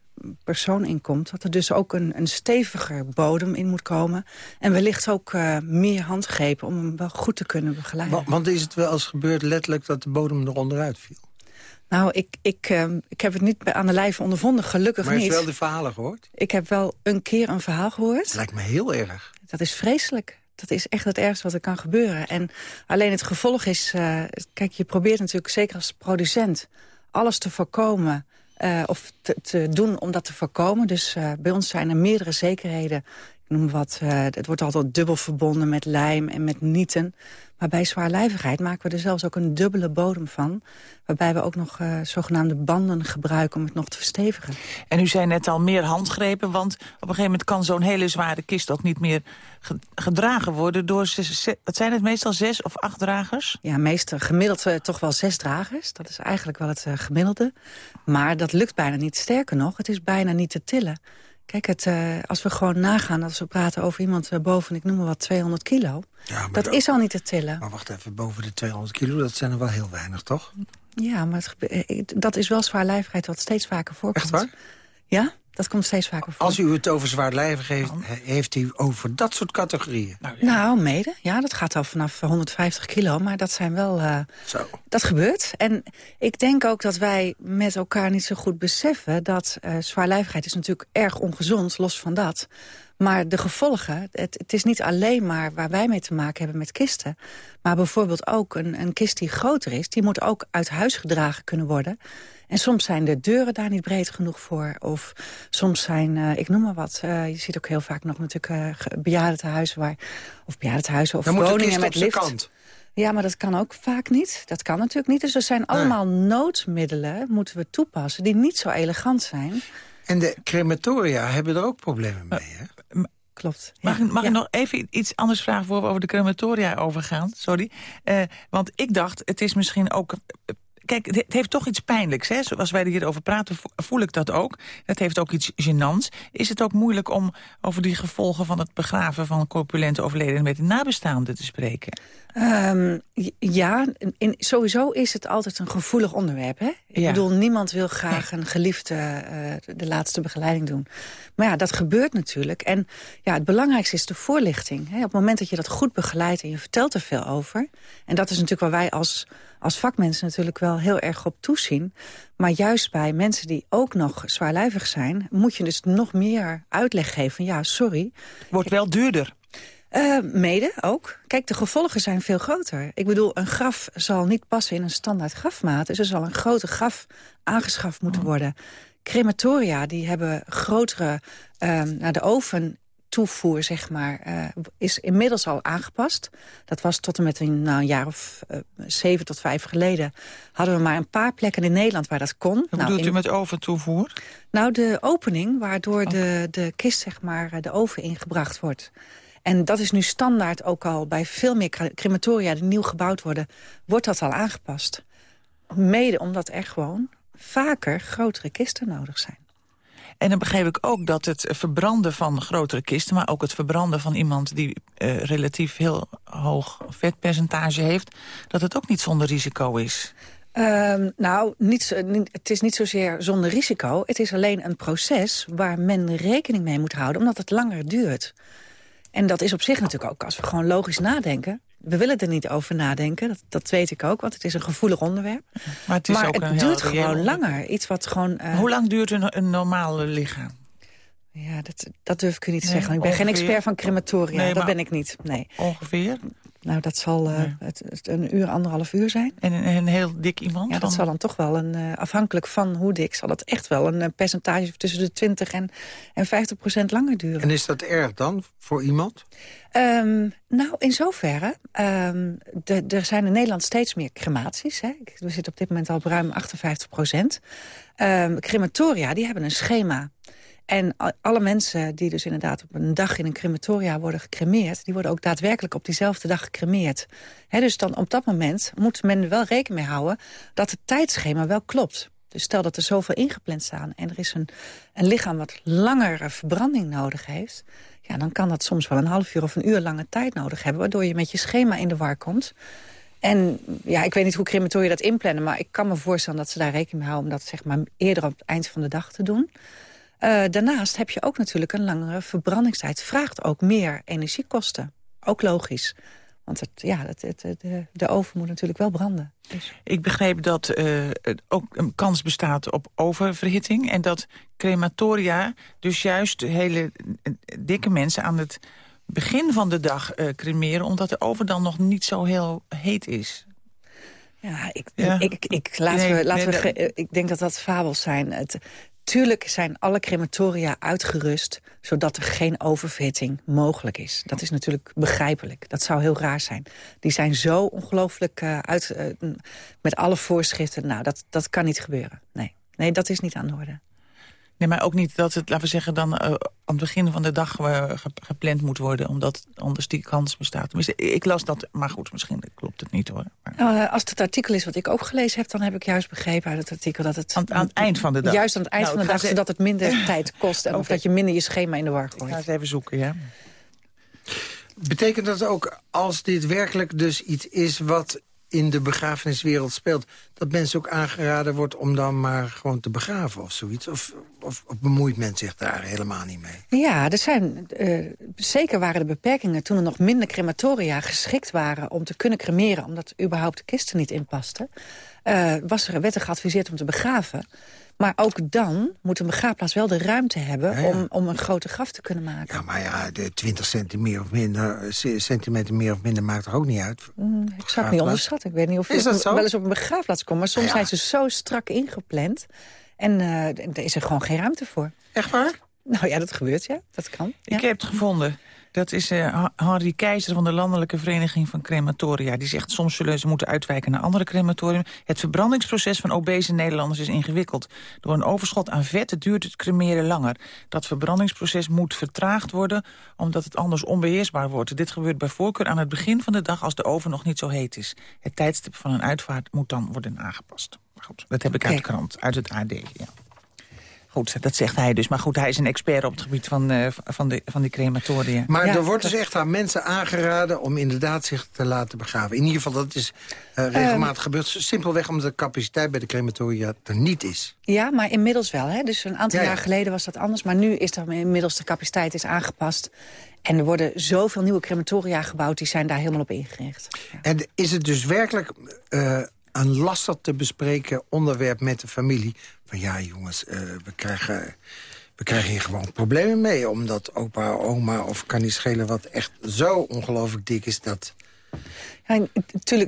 persoon in komt... dat er dus ook een, een steviger bodem in moet komen. En wellicht ook uh, meer handgrepen om hem wel goed te kunnen begeleiden. Want, want is het wel eens gebeurd letterlijk dat de bodem er onderuit viel? Nou, ik, ik, uh, ik heb het niet aan de lijve ondervonden, gelukkig maar niet. Maar je wel de verhalen gehoord? Ik heb wel een keer een verhaal gehoord. Dat lijkt me heel erg. Dat is vreselijk. Dat is echt het ergste wat er kan gebeuren. En alleen het gevolg is... Uh, kijk, je probeert natuurlijk, zeker als producent alles te voorkomen... Uh, of te, doen om dat te voorkomen. Dus uh, bij ons zijn er meerdere zekerheden. Noem wat, uh, het wordt altijd dubbel verbonden met lijm en met nieten. Maar bij zwaarlijvigheid maken we er zelfs ook een dubbele bodem van. Waarbij we ook nog uh, zogenaamde banden gebruiken om het nog te verstevigen. En u zei net al meer handgrepen, want op een gegeven moment kan zo'n hele zware kist ook niet meer gedragen worden door, wat zijn het meestal, zes of acht dragers? Ja, meestal gemiddeld uh, toch wel zes dragers. Dat is eigenlijk wel het gemiddelde. Maar dat lukt bijna niet. Sterker nog, het is bijna niet te tillen. Kijk, het, uh, als we gewoon nagaan, als we praten over iemand uh, boven, ik noem maar wat, 200 kilo. Ja, dat, dat is al niet te tillen. Maar wacht even, boven de 200 kilo, dat zijn er wel heel weinig, toch? Ja, maar het, dat is wel zwaarlijvigheid wat steeds vaker voorkomt. Echt waar? Ja, dat komt steeds vaker voor. Als u het over zwaarlijvig heeft, heeft u over dat soort categorieën? Nou, ja. nou, mede. Ja, dat gaat al vanaf 150 kilo, maar dat zijn wel... Uh, zo. Dat gebeurt. En ik denk ook dat wij met elkaar niet zo goed beseffen... dat uh, zwaarlijvigheid is natuurlijk erg ongezond, los van dat... Maar de gevolgen, het, het, is niet alleen maar waar wij mee te maken hebben met kisten... maar bijvoorbeeld ook een, een kist die groter is... die moet ook uit huis gedragen kunnen worden. En soms zijn de deuren daar niet breed genoeg voor. Of soms zijn, uh, ik noem maar wat, uh, je ziet ook heel vaak nog natuurlijk uh, bejaardentehuizen... Waar, of bejaardentehuizen of Dan woningen met lift. Kant. Ja, maar dat kan ook vaak niet. Dat kan natuurlijk niet. Dus er zijn allemaal nee. noodmiddelen, moeten we toepassen... die niet zo elegant zijn. En de crematoria hebben er ook problemen mee, hè? Klopt. Mag, ja. mag ja. ik nog even iets anders vragen voor we over de crematoria overgaan? Sorry. Uh, want ik dacht, het is misschien ook kijk, het heeft toch iets pijnlijks. Hè? Zoals wij er hierover praten, voel ik dat ook. Het heeft ook iets gênants. Is het ook moeilijk om over die gevolgen van het begraven... van corpulente overledenen met de nabestaanden te spreken? Um, ja, in, sowieso is het altijd een gevoelig onderwerp. Hè? Ik ja. bedoel, niemand wil graag een geliefde uh, de laatste begeleiding doen. Maar ja, dat gebeurt natuurlijk. En ja, het belangrijkste is de voorlichting. Hè? Op het moment dat je dat goed begeleidt en je vertelt er veel over... en dat is natuurlijk waar wij als, als vakmensen natuurlijk wel heel erg op toezien... maar juist bij mensen die ook nog zwaarlijvig zijn... moet je dus nog meer uitleg geven van ja, sorry. Wordt wel duurder. Uh, mede ook. Kijk, de gevolgen zijn veel groter. Ik bedoel, een graf zal niet passen in een standaard grafmaat. Dus er zal een grote graf aangeschaft moeten worden. Crematoria, die hebben grotere... Uh, naar de oven toevoer, zeg maar, uh, is inmiddels al aangepast. Dat was tot en met een, nou, een jaar of uh, zeven tot vijf geleden... hadden we maar een paar plekken in Nederland waar dat kon. Wat nou, bedoelt in, u met oventoevoer? Nou, de opening waardoor oh. de, de kist, zeg maar, de oven ingebracht wordt. En dat is nu standaard ook al bij veel meer crematoria die nieuw gebouwd worden... wordt dat al aangepast. Mede omdat er gewoon vaker grotere kisten nodig zijn. En dan begreep ik ook dat het verbranden van grotere kisten... maar ook het verbranden van iemand die uh, relatief heel hoog vetpercentage heeft... dat het ook niet zonder risico is. Um, nou, niet, het is niet zozeer zonder risico. Het is alleen een proces waar men rekening mee moet houden... omdat het langer duurt. En dat is op zich natuurlijk ook, als we gewoon logisch nadenken... we willen er niet over nadenken, dat, dat weet ik ook... want het is een gevoelig onderwerp. Maar het, is maar ook het een duurt gewoon langer. Iets wat gewoon, uh... Hoe lang duurt een, een normaal lichaam? Ja, dat, dat durf ik u niet te Nee, zeggen. Ik ben geen expert van crematoria. Nee, dat maar- ben ik niet. Nee. Ongeveer. Nou, dat zal eh, Nee. het, het een uur, anderhalf uur zijn. En een, een heel dik iemand? Ja, dat van- zal dan toch wel een, eh, afhankelijk van hoe dik, zal dat echt wel een eh, percentage tussen de 20 en, en 50 procent langer duren. En is dat erg dan voor iemand? Ehm, nou, in zoverre. ehm, de, er zijn in Nederland steeds meer crematies. Hè. We zitten op dit moment al op ruim 58 procent. Ehm, crematoria, die hebben een schema. En alle mensen die dus inderdaad op een dag in een crematoria worden gecremeerd... die worden ook daadwerkelijk op diezelfde dag gecremeerd. Dus dan op dat moment moet men wel rekening mee houden... dat het tijdschema wel klopt. Dus stel dat er zoveel ingepland staan... en er is een, een lichaam wat langere verbranding nodig heeft... ja, dan kan dat soms wel een half uur of een uur lange tijd nodig hebben... waardoor je met je schema in de war komt... En ja, ik weet niet hoe crematoria dat inplannen... maar ik kan me voorstellen dat ze daar rekening mee houden... om dat zeg maar eerder op het eind van de dag te doen. Eh, daarnaast heb je ook natuurlijk een langere verbrandingstijd. Vraagt ook meer energiekosten. Ook logisch. Want het, ja, het, de, de oven moet natuurlijk wel branden. Dus. Ik begreep dat er ook een kans bestaat op oververhitting... en dat crematoria dus juist hele eh, dikke mensen aan het begin van de dag cremeren... omdat de oven dan nog niet zo heel heet is. Ja, ik, Ja. Ik, ik, ik- laten Nee, we, laten nee, we, ik denk dat dat fabels zijn. Het, tuurlijk zijn alle crematoria uitgerust... zodat er geen oververhitting mogelijk is. Dat is natuurlijk begrijpelijk. Dat zou heel raar zijn. Die zijn zo ongelooflijk eh, uit... eh, met alle voorschriften. Nou, dat, dat kan niet gebeuren. Nee. nee, dat is niet aan de orde. Nee, maar ook niet dat het, laten we zeggen, dan eh, aan het begin van de dag eh, ge- gepland moet worden. Omdat anders die kans bestaat. Tenminste, ik las dat, maar goed, misschien klopt het niet hoor. Maar Nou, eh, als het artikel is wat ik ook gelezen heb... dan heb ik juist begrepen uit het artikel dat het... Aan- aan het eind van de dag. Juist aan het eind Nou, van de dag, ze- zodat het minder tijd kost... en of dat je minder je schema in de war ik ga gooit. het even zoeken, ja. Betekent dat ook, als dit werkelijk dus iets is wat in de begrafeniswereld speelt... dat mensen ook aangeraden wordt om dan maar gewoon te begraven of zoiets? Of, of, bemoeit men zich daar helemaal niet mee? Ja, er zijn, eh, zeker waren er beperkingen toen er nog minder crematoria geschikt waren om te kunnen cremeren, omdat überhaupt de kisten niet inpasten. eh, was er, werd er geadviseerd om te begraven. Maar ook dan moet een begraafplaats wel de ruimte hebben Ja, ja. Om, om een grote graf te kunnen maken. Ja, maar ja, de 20 centimeter of minder, c- centimeter meer of minder maakt toch ook niet uit? Mm, ik zou het niet onderschatten. Ik weet niet of Is je wel eens op een begraafplaats komt. Maar soms Ja. zijn ze zo strak ingepland. En eh, er is er gewoon geen ruimte voor. Echt waar? Nou ja, dat gebeurt, ja. Dat kan. Ja. Ik heb het gevonden. Dat is eh, Ha- Henry Keizer van de Landelijke Vereniging van Crematoria. Die zegt soms zullen ze moeten uitwijken naar andere crematorium. Het verbrandingsproces van obese Nederlanders is ingewikkeld. Door een overschot aan vet duurt het cremeren langer. Dat verbrandingsproces moet vertraagd worden... omdat het anders onbeheersbaar wordt. Dit gebeurt bij voorkeur aan het begin van de dag... als de oven nog niet zo heet is. Het tijdstip van een uitvaart moet dan worden aangepast. Maar goed, dat heb ik uit de krant, uit het AD. Ja. Goed, dat zegt hij dus. Maar goed, hij is een expert op het gebied van, eh, van, de, van die crematoria. Maar Ja, er wordt dat- dus echt aan mensen aangeraden om inderdaad zich te laten begraven. In ieder geval, dat is eh, regelmatig gebeurd. Simpelweg omdat de capaciteit bij de crematoria er niet is. Ja, maar inmiddels wel. Hè? Dus een aantal Ja, ja. jaar geleden was dat anders. Maar nu is er inmiddels de capaciteit is aangepast. En er worden zoveel nieuwe crematoria gebouwd... die zijn daar helemaal op ingericht. En is het dus werkelijk eh, een lastig te bespreken onderwerp met de familie? Ja, jongens, eh, we, krijgen, we krijgen hier gewoon problemen mee. Omdat opa, oma of kan niet schelen wat echt zo ongelooflijk dik is... dat Ja,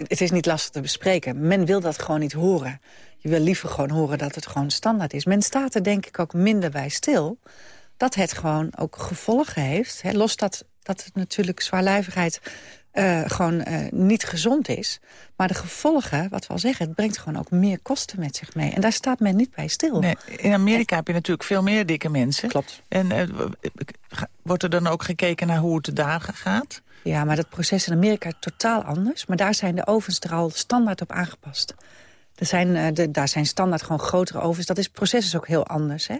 het is niet lastig te bespreken. Men wil dat gewoon niet horen. Je wil liever gewoon horen dat het gewoon standaard is. Men staat er denk ik ook minder bij stil... dat het gewoon ook gevolgen heeft. Los dat, dat het natuurlijk zwaarlijvigheid eh, gewoon eh, niet gezond is. Maar de gevolgen, wat we al zeggen... het brengt gewoon ook meer kosten met zich mee. En daar staat men niet bij stil. Nee, in Amerika heb je natuurlijk veel meer dikke mensen. Klopt. En eh, wordt er dan ook gekeken naar hoe het daar gaat? Ja, maar dat proces in Amerika is totaal anders. Maar daar zijn de ovens er al standaard op aangepast. Er zijn, de, daar zijn standaard gewoon grotere ovens. Dat is, proces is ook heel anders, hè?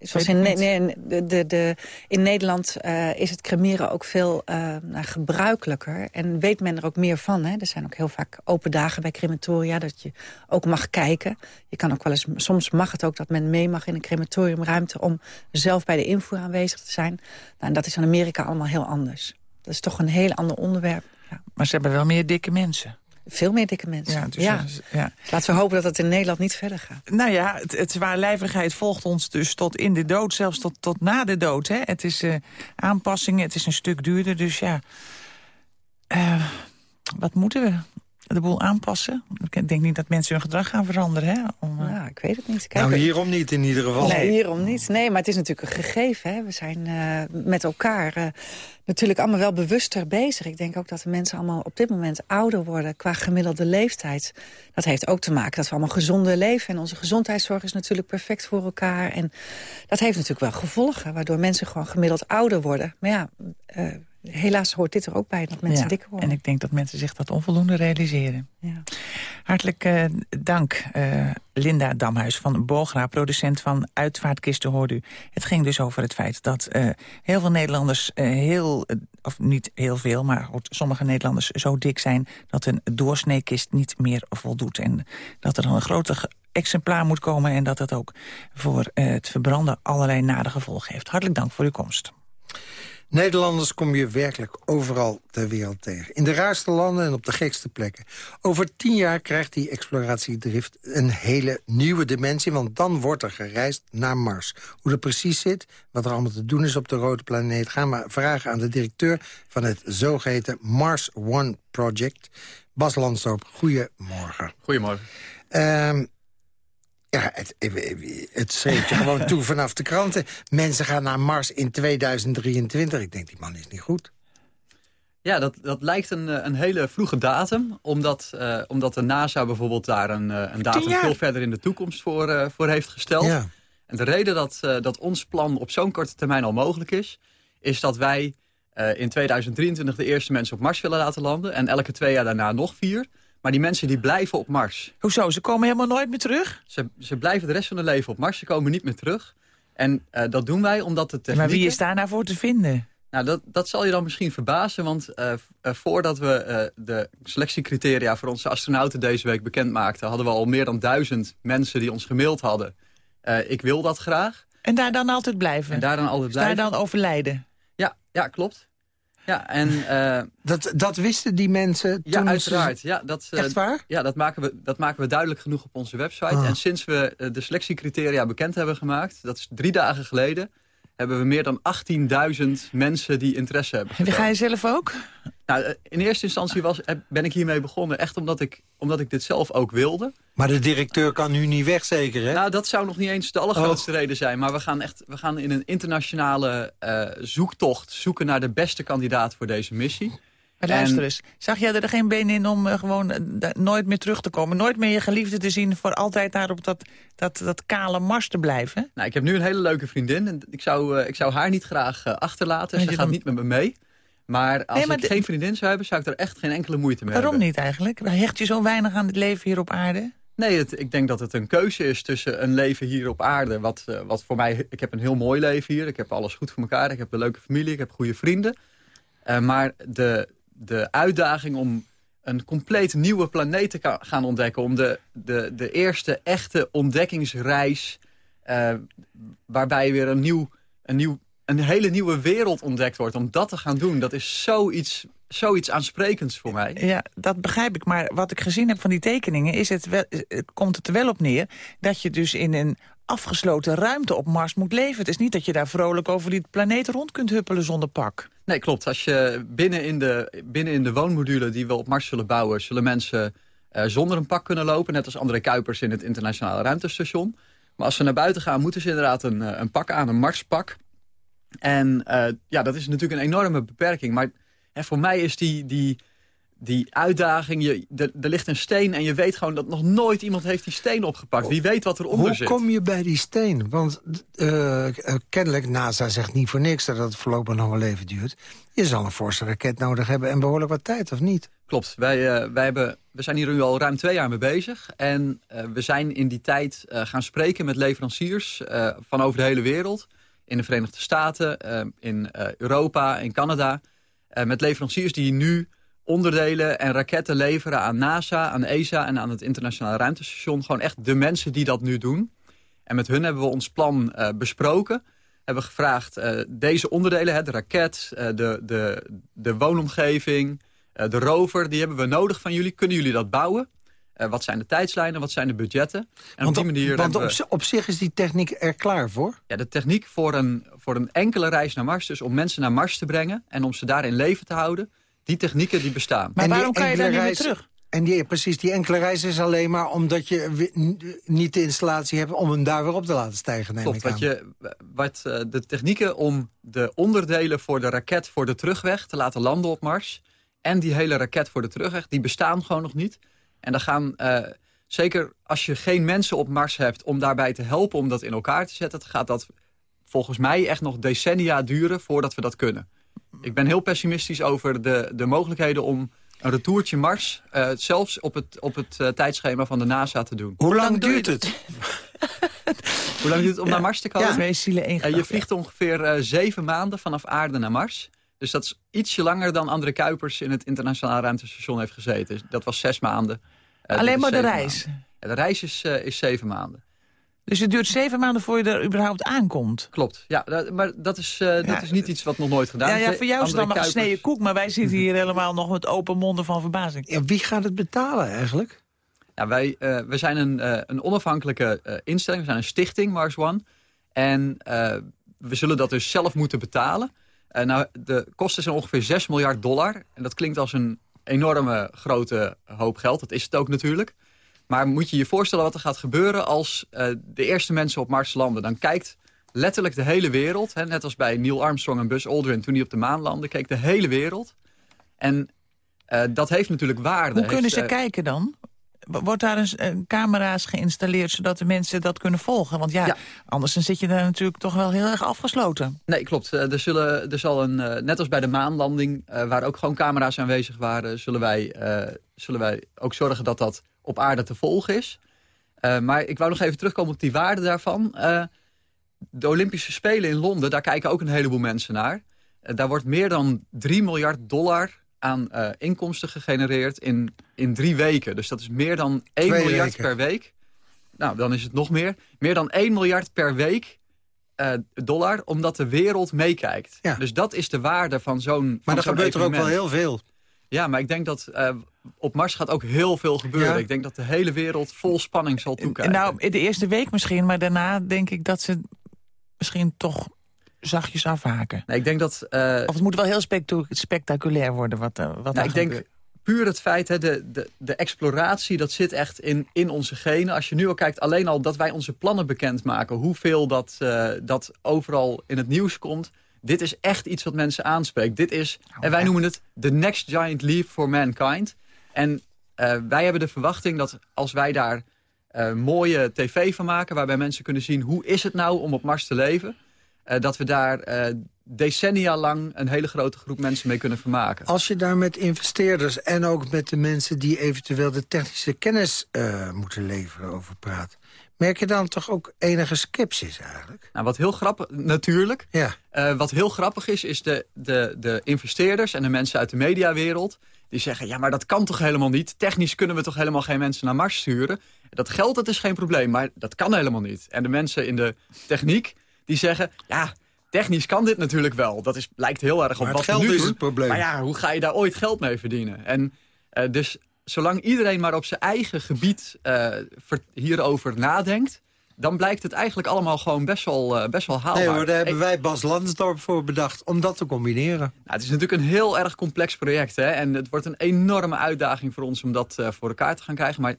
Zoals in, de, de, de, in Nederland eh, is het cremeren ook veel eh, nou, gebruikelijker. En weet men er ook meer van. Hè? Er zijn ook heel vaak open dagen bij crematoria. Dat je ook mag kijken. Je kan ook wel eens, soms mag het ook dat men mee mag in een crematoriumruimte... om zelf bij de invoer aanwezig te zijn. Nou, en dat is in Amerika allemaal heel anders. Dat is toch een heel ander onderwerp. Ja. Maar ze hebben wel meer dikke mensen. Veel meer dikke mensen. Ja, dus, ja. ja. Laten we hopen dat het in Nederland niet verder gaat. Nou ja, het, het zwaarlijvigheid volgt ons dus tot in de dood, zelfs tot, tot na de dood. Hè? Het is eh, aanpassingen, het is een stuk duurder, dus ja... Eh, wat moeten we? De boel aanpassen? Ik denk niet dat mensen hun gedrag gaan veranderen. Hè? Om, eh, Ja, ik weet het niet. Kijk, Nou, hierom niet in ieder geval. Nee, hierom niet. Nee, maar het is natuurlijk een gegeven. Hè. We zijn eh, met elkaar eh, natuurlijk allemaal wel bewuster bezig. Ik denk ook dat de mensen allemaal op dit moment ouder worden... qua gemiddelde leeftijd. Dat heeft ook te maken dat we allemaal gezonder leven. En onze gezondheidszorg is natuurlijk perfect voor elkaar. En dat heeft natuurlijk wel gevolgen... waardoor mensen gewoon gemiddeld ouder worden. Maar ja, eh, helaas hoort dit er ook bij, dat mensen ja, dikker worden. En ik denk dat mensen zich dat onvoldoende realiseren. Ja. Hartelijk eh, dank, eh, Linda Damhuis van Bogra, producent van Uitvaartkisten, hoorde u. Het ging dus over het feit dat eh, heel veel Nederlanders heel, of niet heel veel, maar goed, sommige Nederlanders zo dik zijn dat een doorsneekist niet meer voldoet. En dat er dan een groter exemplaar moet komen en dat het ook voor het verbranden allerlei nare gevolgen heeft. Hartelijk dank voor uw komst. Nederlanders kom je werkelijk overal ter wereld tegen. In de raarste landen en op de gekste plekken. Over tien jaar krijgt die exploratiedrift een hele nieuwe dimensie... want dan wordt er gereisd naar Mars. Hoe dat precies zit, wat er allemaal te doen is op de rode planeet... gaan we vragen aan de directeur van het zogeheten Mars One Project... Bas Lansdoop, goedemorgen. Goedemorgen. Ehm ja, het, het schreef je gewoon toe vanaf de kranten. Mensen gaan naar Mars in 2023. Ik denk, die man is niet goed. Ja, dat, dat lijkt een, eh, een hele vroege datum. Omdat, eh, omdat de NASA bijvoorbeeld daar een, eh, een datum veel verder in de toekomst voor, eh, voor heeft gesteld. Ja. En de reden dat, eh, dat ons plan op zo'n korte termijn al mogelijk is... is dat wij eh, in 2023 de eerste mensen op Mars willen laten landen. En elke twee jaar daarna nog vier. Maar die mensen die blijven op Mars. Hoezo, ze komen helemaal nooit meer terug? Ze, ze blijven de rest van hun leven op Mars. Ze komen niet meer terug. En eh, dat doen wij omdat de technieken... Maar wie is daar nou voor te vinden? Nou, dat, dat zal je dan misschien verbazen, want eh, eh, voordat we de selectiecriteria voor onze astronauten deze week bekend maakten, hadden we al meer dan duizend mensen die ons gemaild hadden. Ik wil dat graag. En daar dan altijd blijven? En daar dan altijd Dus daar blijven. dan overlijden? Ja, ja, klopt. Ja, en eh, Dat, dat wisten die mensen ja, toen uiteraard. Ja, dat, eh, Echt waar? Ja, dat maken, we, dat maken we duidelijk genoeg op onze website. Ah. En sinds we eh, de selectiecriteria bekend hebben gemaakt, dat is drie dagen geleden, hebben we meer dan 18.000 mensen die interesse hebben. En ga je zelf ook? Nou, eh, in eerste instantie was, ben ik hiermee begonnen. Echt omdat ik, omdat ik dit zelf ook wilde. Maar de directeur kan nu niet weg, zeker, hè? Nou, dat zou nog niet eens de allergrootste Oh. reden zijn. Maar we gaan, echt, we gaan in een internationale eh, zoektocht zoeken naar de beste kandidaat voor deze missie. Maar luister eens, zag jij er geen been in om eh, gewoon eh, nooit meer terug te komen? Nooit meer je geliefde te zien voor altijd daar op dat, dat, dat kale Mars te blijven? Nou, ik heb nu een hele leuke vriendin. En ik, zou, eh, ik zou haar niet graag achterlaten. Ze gaat dan- niet met me mee. Maar als Nee, maar ik geen vriendin zou hebben, zou ik er echt geen enkele moeite mee Waarom hebben. niet eigenlijk? Hecht je zo weinig aan het leven hier op aarde? Nee, het, ik denk dat het een keuze is tussen een leven hier op aarde. Wat, wat voor mij, ik heb een heel mooi leven hier. Ik heb alles goed voor elkaar. Ik heb een leuke familie. Ik heb goede vrienden. Maar de, de uitdaging om een compleet nieuwe planeet te gaan ontdekken. Om de, de, de eerste echte ontdekkingsreis. eh, waarbij weer een, nieuw, een, nieuw, een hele nieuwe wereld ontdekt wordt. Om dat te gaan doen, dat is zoiets, zoiets aansprekends voor mij. Ja, dat begrijp ik. Maar wat ik gezien heb van die tekeningen... Is het wel, komt het er wel op neer dat je dus in een afgesloten ruimte op Mars moet leven. Het is niet dat je daar vrolijk over die planeet rond kunt huppelen zonder pak. Nee, klopt. Als je binnen in de, binnen in de woonmodule die we op Mars zullen bouwen... zullen mensen eh, zonder een pak kunnen lopen. Net als André Kuipers in het internationale ruimtestation. Maar als ze naar buiten gaan, moeten ze inderdaad een, eh, een pak aan, een Marspak. En eh, ja, dat is natuurlijk een enorme beperking. Maar hè, voor mij is die, die, die uitdaging... Je, er ligt een steen en je weet gewoon dat nog nooit iemand heeft die steen opgepakt. Wie weet wat eronder Hoe zit. kom je bij die steen? Want eh, eh, kennelijk, NASA zegt niet voor niks dat het voorlopig nog wel even duurt. Je zal een forse raket nodig hebben en behoorlijk wat tijd, of niet? Klopt. Wij, eh, wij hebben, we zijn hier nu al ruim twee jaar mee bezig. En we zijn in die tijd gaan spreken met leveranciers van over de hele wereld. In de Verenigde Staten, in Europa, in Canada. Met leveranciers die nu onderdelen en raketten leveren aan NASA, aan ESA en aan het internationale ruimtestation. Gewoon echt de mensen die dat nu doen. En met hun hebben we ons plan eh, besproken. Hebben gevraagd, eh, deze onderdelen, hè, de raket, eh, de, de, de woonomgeving... De rover, die hebben we nodig van jullie. Kunnen jullie dat bouwen? Wat zijn de tijdslijnen? Wat zijn de budgetten? En Want, op die manier want hebben op, we- zi- op zich is die techniek er klaar voor. ja, de techniek voor een, voor een enkele reis naar Mars... dus om mensen naar Mars te brengen en om ze daar in leven te houden... die technieken die bestaan. Maar En die waarom kan je daar enkele niet meer reis- terug? En die, precies, die enkele reis is alleen maar omdat je niet de installatie hebt... om hem daar weer op te laten stijgen, neem Klopt, ik wat je, wat, eh, de technieken om de onderdelen voor de raket voor de terugweg te laten landen op Mars... en die hele raket voor de terugweg, die bestaan gewoon nog niet. En dan gaan, eh, zeker als je geen mensen op Mars hebt om daarbij te helpen om dat in elkaar te zetten... dan gaat dat volgens mij echt nog decennia duren voordat we dat kunnen. Ik ben heel pessimistisch over de, de mogelijkheden om een retourtje Mars... eh, zelfs op het, op het eh, tijdschema van de NASA te doen. Hoe lang je duurt het? Hoe lang duurt het om naar Mars te komen? Ja, je gedachte. vliegt ongeveer eh, zeven maanden vanaf aarde naar Mars. Dus dat is ietsje langer dan André Kuipers in het internationaal ruimtestation heeft gezeten. Dat was zes maanden. Eh, Alleen is maar de reis. Ja, de reis is, eh, is zeven maanden. Dus het duurt zeven maanden voor je er überhaupt aankomt. Klopt. Ja, dat- maar dat is, eh, dat Ja. is niet iets wat nog nooit gedaan Ja, is. ja, voor jou is het allemaal Kuipers- gesneden koek, maar wij zitten hier helemaal nog met open monden van verbazing. Ja, wie gaat het betalen eigenlijk? Ja, wij, eh, we zijn een, eh, een onafhankelijke eh, instelling. We zijn een stichting, Mars One. En eh, we zullen dat dus zelf moeten betalen. Eh, nou, de kosten zijn ongeveer 6 miljard dollar. En dat klinkt als een enorme grote hoop geld. Dat is het ook natuurlijk. Maar moet je je voorstellen wat er gaat gebeuren als eh, de eerste mensen op Mars landen. Dan kijkt letterlijk de hele wereld. Hè, net als bij Neil Armstrong en Buzz Aldrin toen die op de maan landde. Keek de hele wereld. En eh, dat heeft natuurlijk waarde. Hoe kunnen ze eh, kijken dan? Wordt daar een, een camera's geïnstalleerd zodat de mensen dat kunnen volgen? Want ja, Ja. anders dan zit je daar natuurlijk toch wel heel erg afgesloten. Nee, klopt. Er, zullen, er zal een, net als bij de maanlanding, waar ook gewoon camera's aanwezig waren, zullen wij, zullen wij ook zorgen dat dat op aarde te volgen is. Eh, maar ik wou nog even terugkomen op die waarde daarvan. Eh, de Olympische Spelen in Londen, daar kijken ook een heleboel mensen naar. Eh, daar wordt meer dan 3 miljard dollar aan inkomsten gegenereerd in, in drie weken. Dus dat is meer dan 1 Twee miljard weken. per week. Nou, dan is het nog meer. Meer dan 1 miljard per week dollar, omdat de wereld meekijkt. Ja. Dus dat is de waarde van zo'n Maar er gebeurt er ook wel heel veel. Ja, maar ik denk dat eh, op Mars gaat ook heel veel gebeuren. Ja. Ik denk dat de hele wereld vol spanning zal toekijken. Nou, de eerste week misschien, maar daarna denk ik dat ze misschien toch zachtjes afhaken. nee, ik denk dat... eh, Of het moet wel heel spectaculair worden wat, eh, wat Nou, ik denk gebeurt. puur het feit, hè, de, de, de exploratie, dat zit echt in, in onze genen. Als je nu al kijkt, alleen al dat wij onze plannen bekendmaken... hoeveel dat, dat overal in het nieuws komt... dit is echt iets wat mensen aanspreekt. Dit is, en wij noemen het the next giant leap for mankind. En eh, wij hebben de verwachting dat als wij daar eh, mooie tv van maken... waarbij mensen kunnen zien hoe is het nou om op Mars te leven... eh, dat we daar decennia lang een hele grote groep mensen mee kunnen vermaken. Als je daar met investeerders en ook met de mensen... die eventueel de technische kennis moeten leveren over praat... merk je dan toch ook enige sceptisch eigenlijk? Nou, wat heel grappig, natuurlijk. Ja. Eh, wat heel grappig is, is de, de, de investeerders en de mensen uit de mediawereld... die zeggen, ja, maar dat kan toch helemaal niet? Technisch kunnen we toch helemaal geen mensen naar Mars sturen? Dat geld, dat is geen probleem, maar dat kan helemaal niet. En de mensen in de techniek, die zeggen... ja, technisch kan dit natuurlijk wel. Dat is, lijkt heel erg op Maar wat we geld nu is het probleem. Maar ja, hoe ga je daar ooit geld mee verdienen? En eh, dus zolang iedereen maar op zijn eigen gebied eh, ver- hierover nadenkt... dan blijkt het eigenlijk allemaal gewoon best wel, eh, best wel haalbaar. Nee hoor, daar hebben wij Bas Landsdorp voor bedacht... om dat te combineren. nou, het is natuurlijk een heel erg complex project. Hè? En het wordt een enorme uitdaging voor ons om dat eh, voor elkaar te gaan krijgen. Maar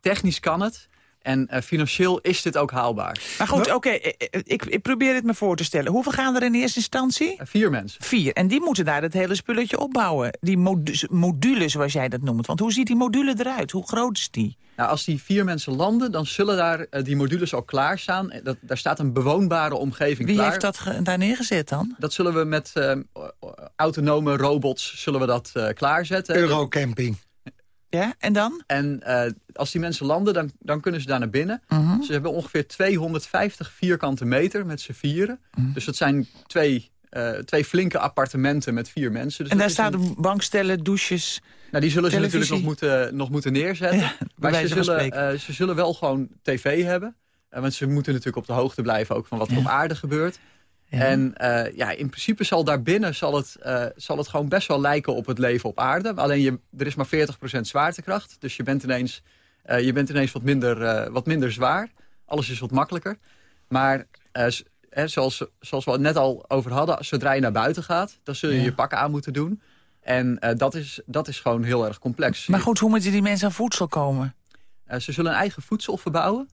technisch kan het. En eh, financieel is dit ook haalbaar. Maar goed, oké, eh, eh, ik, ik probeer het me voor te stellen. Hoeveel gaan er in eerste instantie? Vier mensen. Vier. En die moeten daar het hele spulletje opbouwen. Die modu- module, zoals jij dat noemt. Want hoe ziet die module eruit? Hoe groot is die? Nou, als die vier mensen landen, dan zullen daar die modules al klaarstaan. Dat, daar staat een bewoonbare omgeving Wie klaar. heeft dat daar neergezet dan? Dat zullen we met eh, autonome robots zullen we dat eh, klaarzetten. Eurocamping. Ja, en dan? En eh, als die mensen landen, dan, dan kunnen ze daar naar binnen. Mhm. Ze hebben ongeveer 250 vierkante meter met z'n vieren. Mhm. Dus dat zijn twee, eh, twee flinke appartementen met vier mensen. Dus en daar een- staan bankstellen, douches. nou, die zullen ze natuurlijk nog moeten, nog moeten neerzetten. Ja, maar ze zullen, eh, ze zullen wel gewoon tv hebben. Want ze moeten natuurlijk op de hoogte blijven ook van wat er Ja. op aarde gebeurt. En uh, ja, in principe zal daarbinnen zal het, uh, zal het gewoon best wel lijken op het leven op aarde. Alleen je, er is maar 40% zwaartekracht. Dus je bent ineens, uh, je bent ineens wat, minder, wat minder zwaar. Alles is wat makkelijker. Maar hè, zoals, zoals we het net al over hadden, zodra je naar buiten gaat... dan zul je ja. je pakken aan moeten doen. En dat, is, dat is gewoon heel erg complex. Maar goed, hoe moeten die mensen aan voedsel komen? ze zullen een eigen voedsel verbouwen.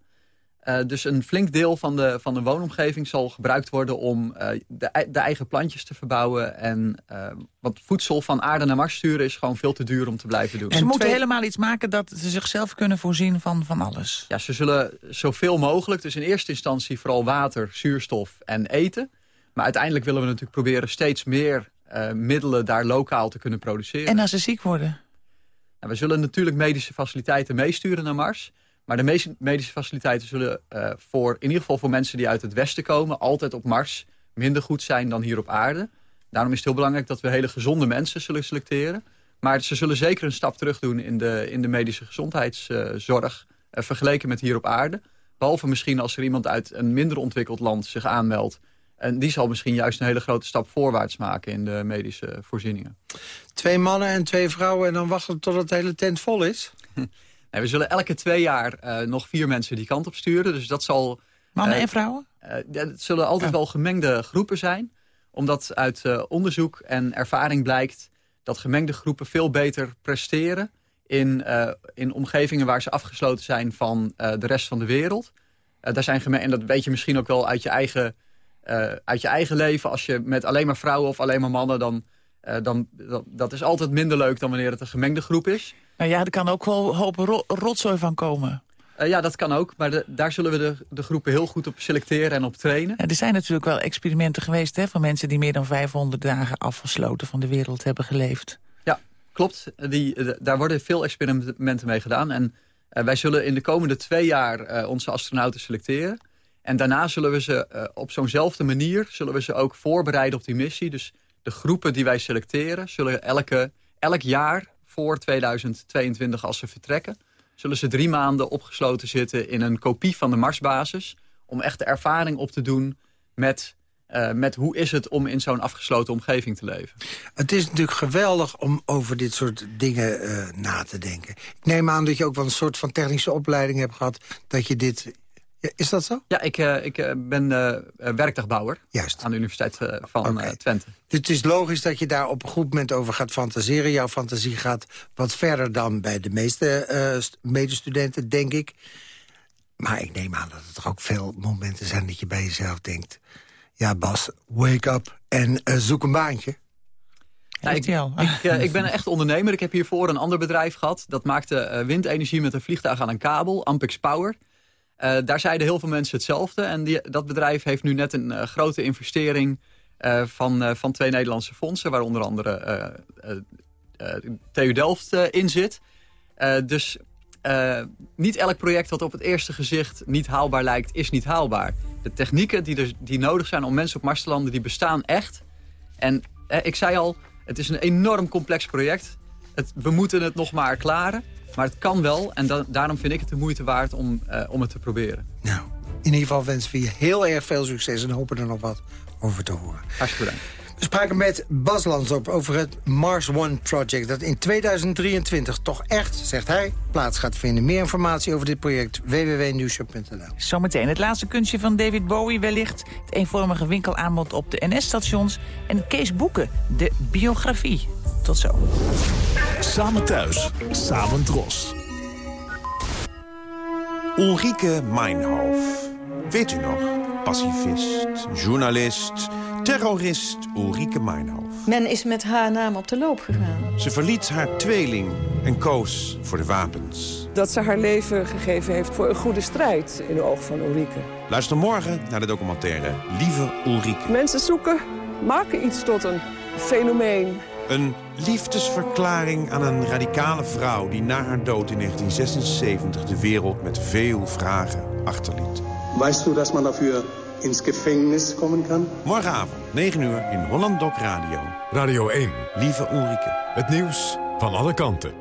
Uh, dus een flink deel van de, van de woonomgeving zal gebruikt worden om uh, de, de, eigen plantjes te verbouwen. En uh, wat voedsel van aarde naar Mars sturen is gewoon veel te duur om te blijven doen. En ze moeten twee... helemaal iets maken dat ze zichzelf kunnen voorzien van, van alles. Ja, ze zullen zoveel mogelijk, dus in eerste instantie vooral water, zuurstof en eten. Maar uiteindelijk willen we natuurlijk proberen steeds meer middelen daar lokaal te kunnen produceren. En als ze ziek worden? Nou, we zullen natuurlijk medische faciliteiten meesturen naar Mars... Maar de medische faciliteiten zullen uh, voor, in ieder geval voor mensen die uit het westen komen... altijd op Mars minder goed zijn dan hier op aarde. Daarom is het heel belangrijk dat we hele gezonde mensen zullen selecteren. Maar ze zullen zeker een stap terug doen in de, in de medische gezondheidszorg... Uh, vergeleken met hier op aarde. Behalve misschien als er iemand uit een minder ontwikkeld land zich aanmeldt... En die zal misschien juist een hele grote stap voorwaarts maken in de medische voorzieningen. Twee mannen en twee vrouwen en dan wachten tot het hele tent vol is? we zullen elke twee jaar uh, nog vier mensen die kant op sturen. Dus dat zal... Mannen uh, en vrouwen? Het zullen altijd wel gemengde groepen zijn. Omdat uit onderzoek en ervaring blijkt... dat gemengde groepen veel beter presteren... in, in omgevingen waar ze afgesloten zijn van de rest van de wereld. daar zijn en dat weet je misschien ook wel uit je eigen, uit je eigen leven. Als je met alleen maar vrouwen of alleen maar mannen... dan, dan dat, dat is altijd minder leuk dan wanneer het een gemengde groep is... Nou ja, er kan ook wel een hoop ro rotzooi van komen. Uh, ja, dat kan ook. Maar de, daar zullen we de, de, groepen heel goed op selecteren en op trainen. Ja, er zijn natuurlijk wel experimenten geweest hè, van mensen... die meer dan 500 dagen afgesloten van de wereld hebben geleefd. Ja, klopt. Die, de, daar worden veel experimenten mee gedaan. En uh, wij zullen in de komende twee jaar uh, onze astronauten selecteren. En daarna zullen we ze op zo'nzelfde manier... zullen we ze ook voorbereiden op die missie. Dus de groepen die wij selecteren... zullen elke, elk jaar voor 2022 als ze vertrekken... zullen ze drie maanden opgesloten zitten in een kopie van de Marsbasis... om echt de ervaring op te doen met, uh, met hoe is het om in zo'n afgesloten omgeving te leven. Het is natuurlijk geweldig om over dit soort dingen uh, na te denken. Ik neem aan dat je ook wel een soort van technische opleiding hebt gehad... dat je dit ja, is dat zo? Ja, ik, uh, ik uh, ben uh, werkdagbouwer Juist. aan de Universiteit van okay. Twente. Dus het is logisch dat je daar op een goed moment over gaat fantaseren. Jouw fantasie gaat wat verder dan bij de meeste medestudenten, denk ik. Maar ik neem aan dat er toch ook veel momenten zijn dat je bij jezelf denkt... ja, Bas, wake up en zoek een baantje. Ja, ik, ik, ik, ben een echt ondernemer. Ik heb hiervoor een ander bedrijf gehad. Dat maakte windenergie met een vliegtuig aan een kabel, Ampex Power... Uh, daar zeiden heel veel mensen hetzelfde. En die, dat bedrijf heeft nu net een uh, grote investering uh, van, van twee Nederlandse fondsen... waar onder andere TU Delft in zit. dus niet elk project dat op het eerste gezicht niet haalbaar lijkt, is niet haalbaar. De technieken die, er, die nodig zijn om mensen op Mars te landen, die bestaan echt. En ik zei al, het is een enorm complex project. Het, we moeten het nog maar klaren. Maar het kan wel en da daarom vind ik het de moeite waard om, uh, om het te proberen. Nou, in ieder geval wensen we je heel erg veel succes en hopen er nog wat over te horen. Hartstikke bedankt. We spraken met Bas Lansdorp over het Mars One Project... dat in 2023 toch echt, zegt hij, plaats gaat vinden. Meer informatie over dit project www.nieuwshop.nl. Zometeen het laatste kunstje van David Bowie wellicht... het eenvormige winkelaanbod op de NS-stations... en Kees Boeken, de biografie. Tot zo. Samen thuis, samen dros. Ulrike Meinhof. Weet u nog? Pacifist, journalist, terrorist Ulrike Meinhof. Men is met haar naam op de loop gegaan. Ze verliet haar tweeling en koos voor de wapens. Dat ze haar leven gegeven heeft voor een goede strijd in de oog van Ulrike. Luister morgen naar de documentaire Lieve Ulrike. Mensen zoeken, maken iets tot een fenomeen. Een liefdesverklaring aan een radicale vrouw... die na haar dood in 1976 de wereld met veel vragen achterliet. Weißt du, dat man daarvoor ins Gefängnis komen kan? Morgenavond, 9 uur, in Holland Doc Radio. Radio 1. Lieve Ulrike. Het nieuws van alle kanten.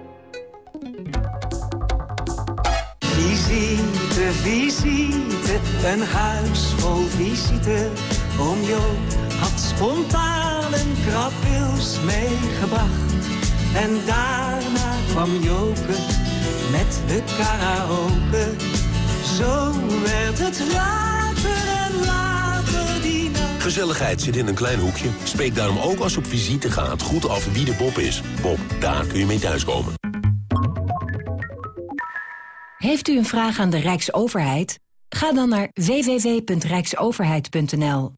Visite, visite, een huis vol visite Oom Jo had spontaan een krabwils meegebracht. En daarna kwam Joke met de karaoke. Zo werd het later en later die nacht. Gezelligheid zit in een klein hoekje. Spreek daarom ook als je op visite gaat goed af wie de Bob is. Bob, daar kun je mee thuiskomen. Heeft u een vraag aan de Rijksoverheid? Ga dan naar www.rijksoverheid.nl.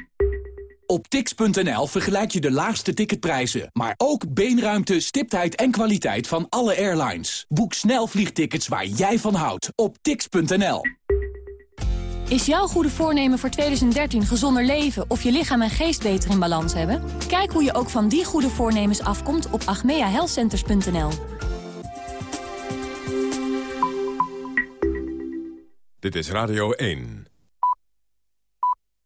Op tix.nl vergelijk je de laagste ticketprijzen, maar ook beenruimte, stiptheid en kwaliteit van alle airlines. Boek snel vliegtickets waar jij van houdt op tix.nl. Is jouw goede voornemen voor 2013 gezonder leven of je lichaam en geest beter in balans hebben? Kijk hoe je ook van die goede voornemens afkomt op agmeahealthcenters.nl. Dit is Radio 1.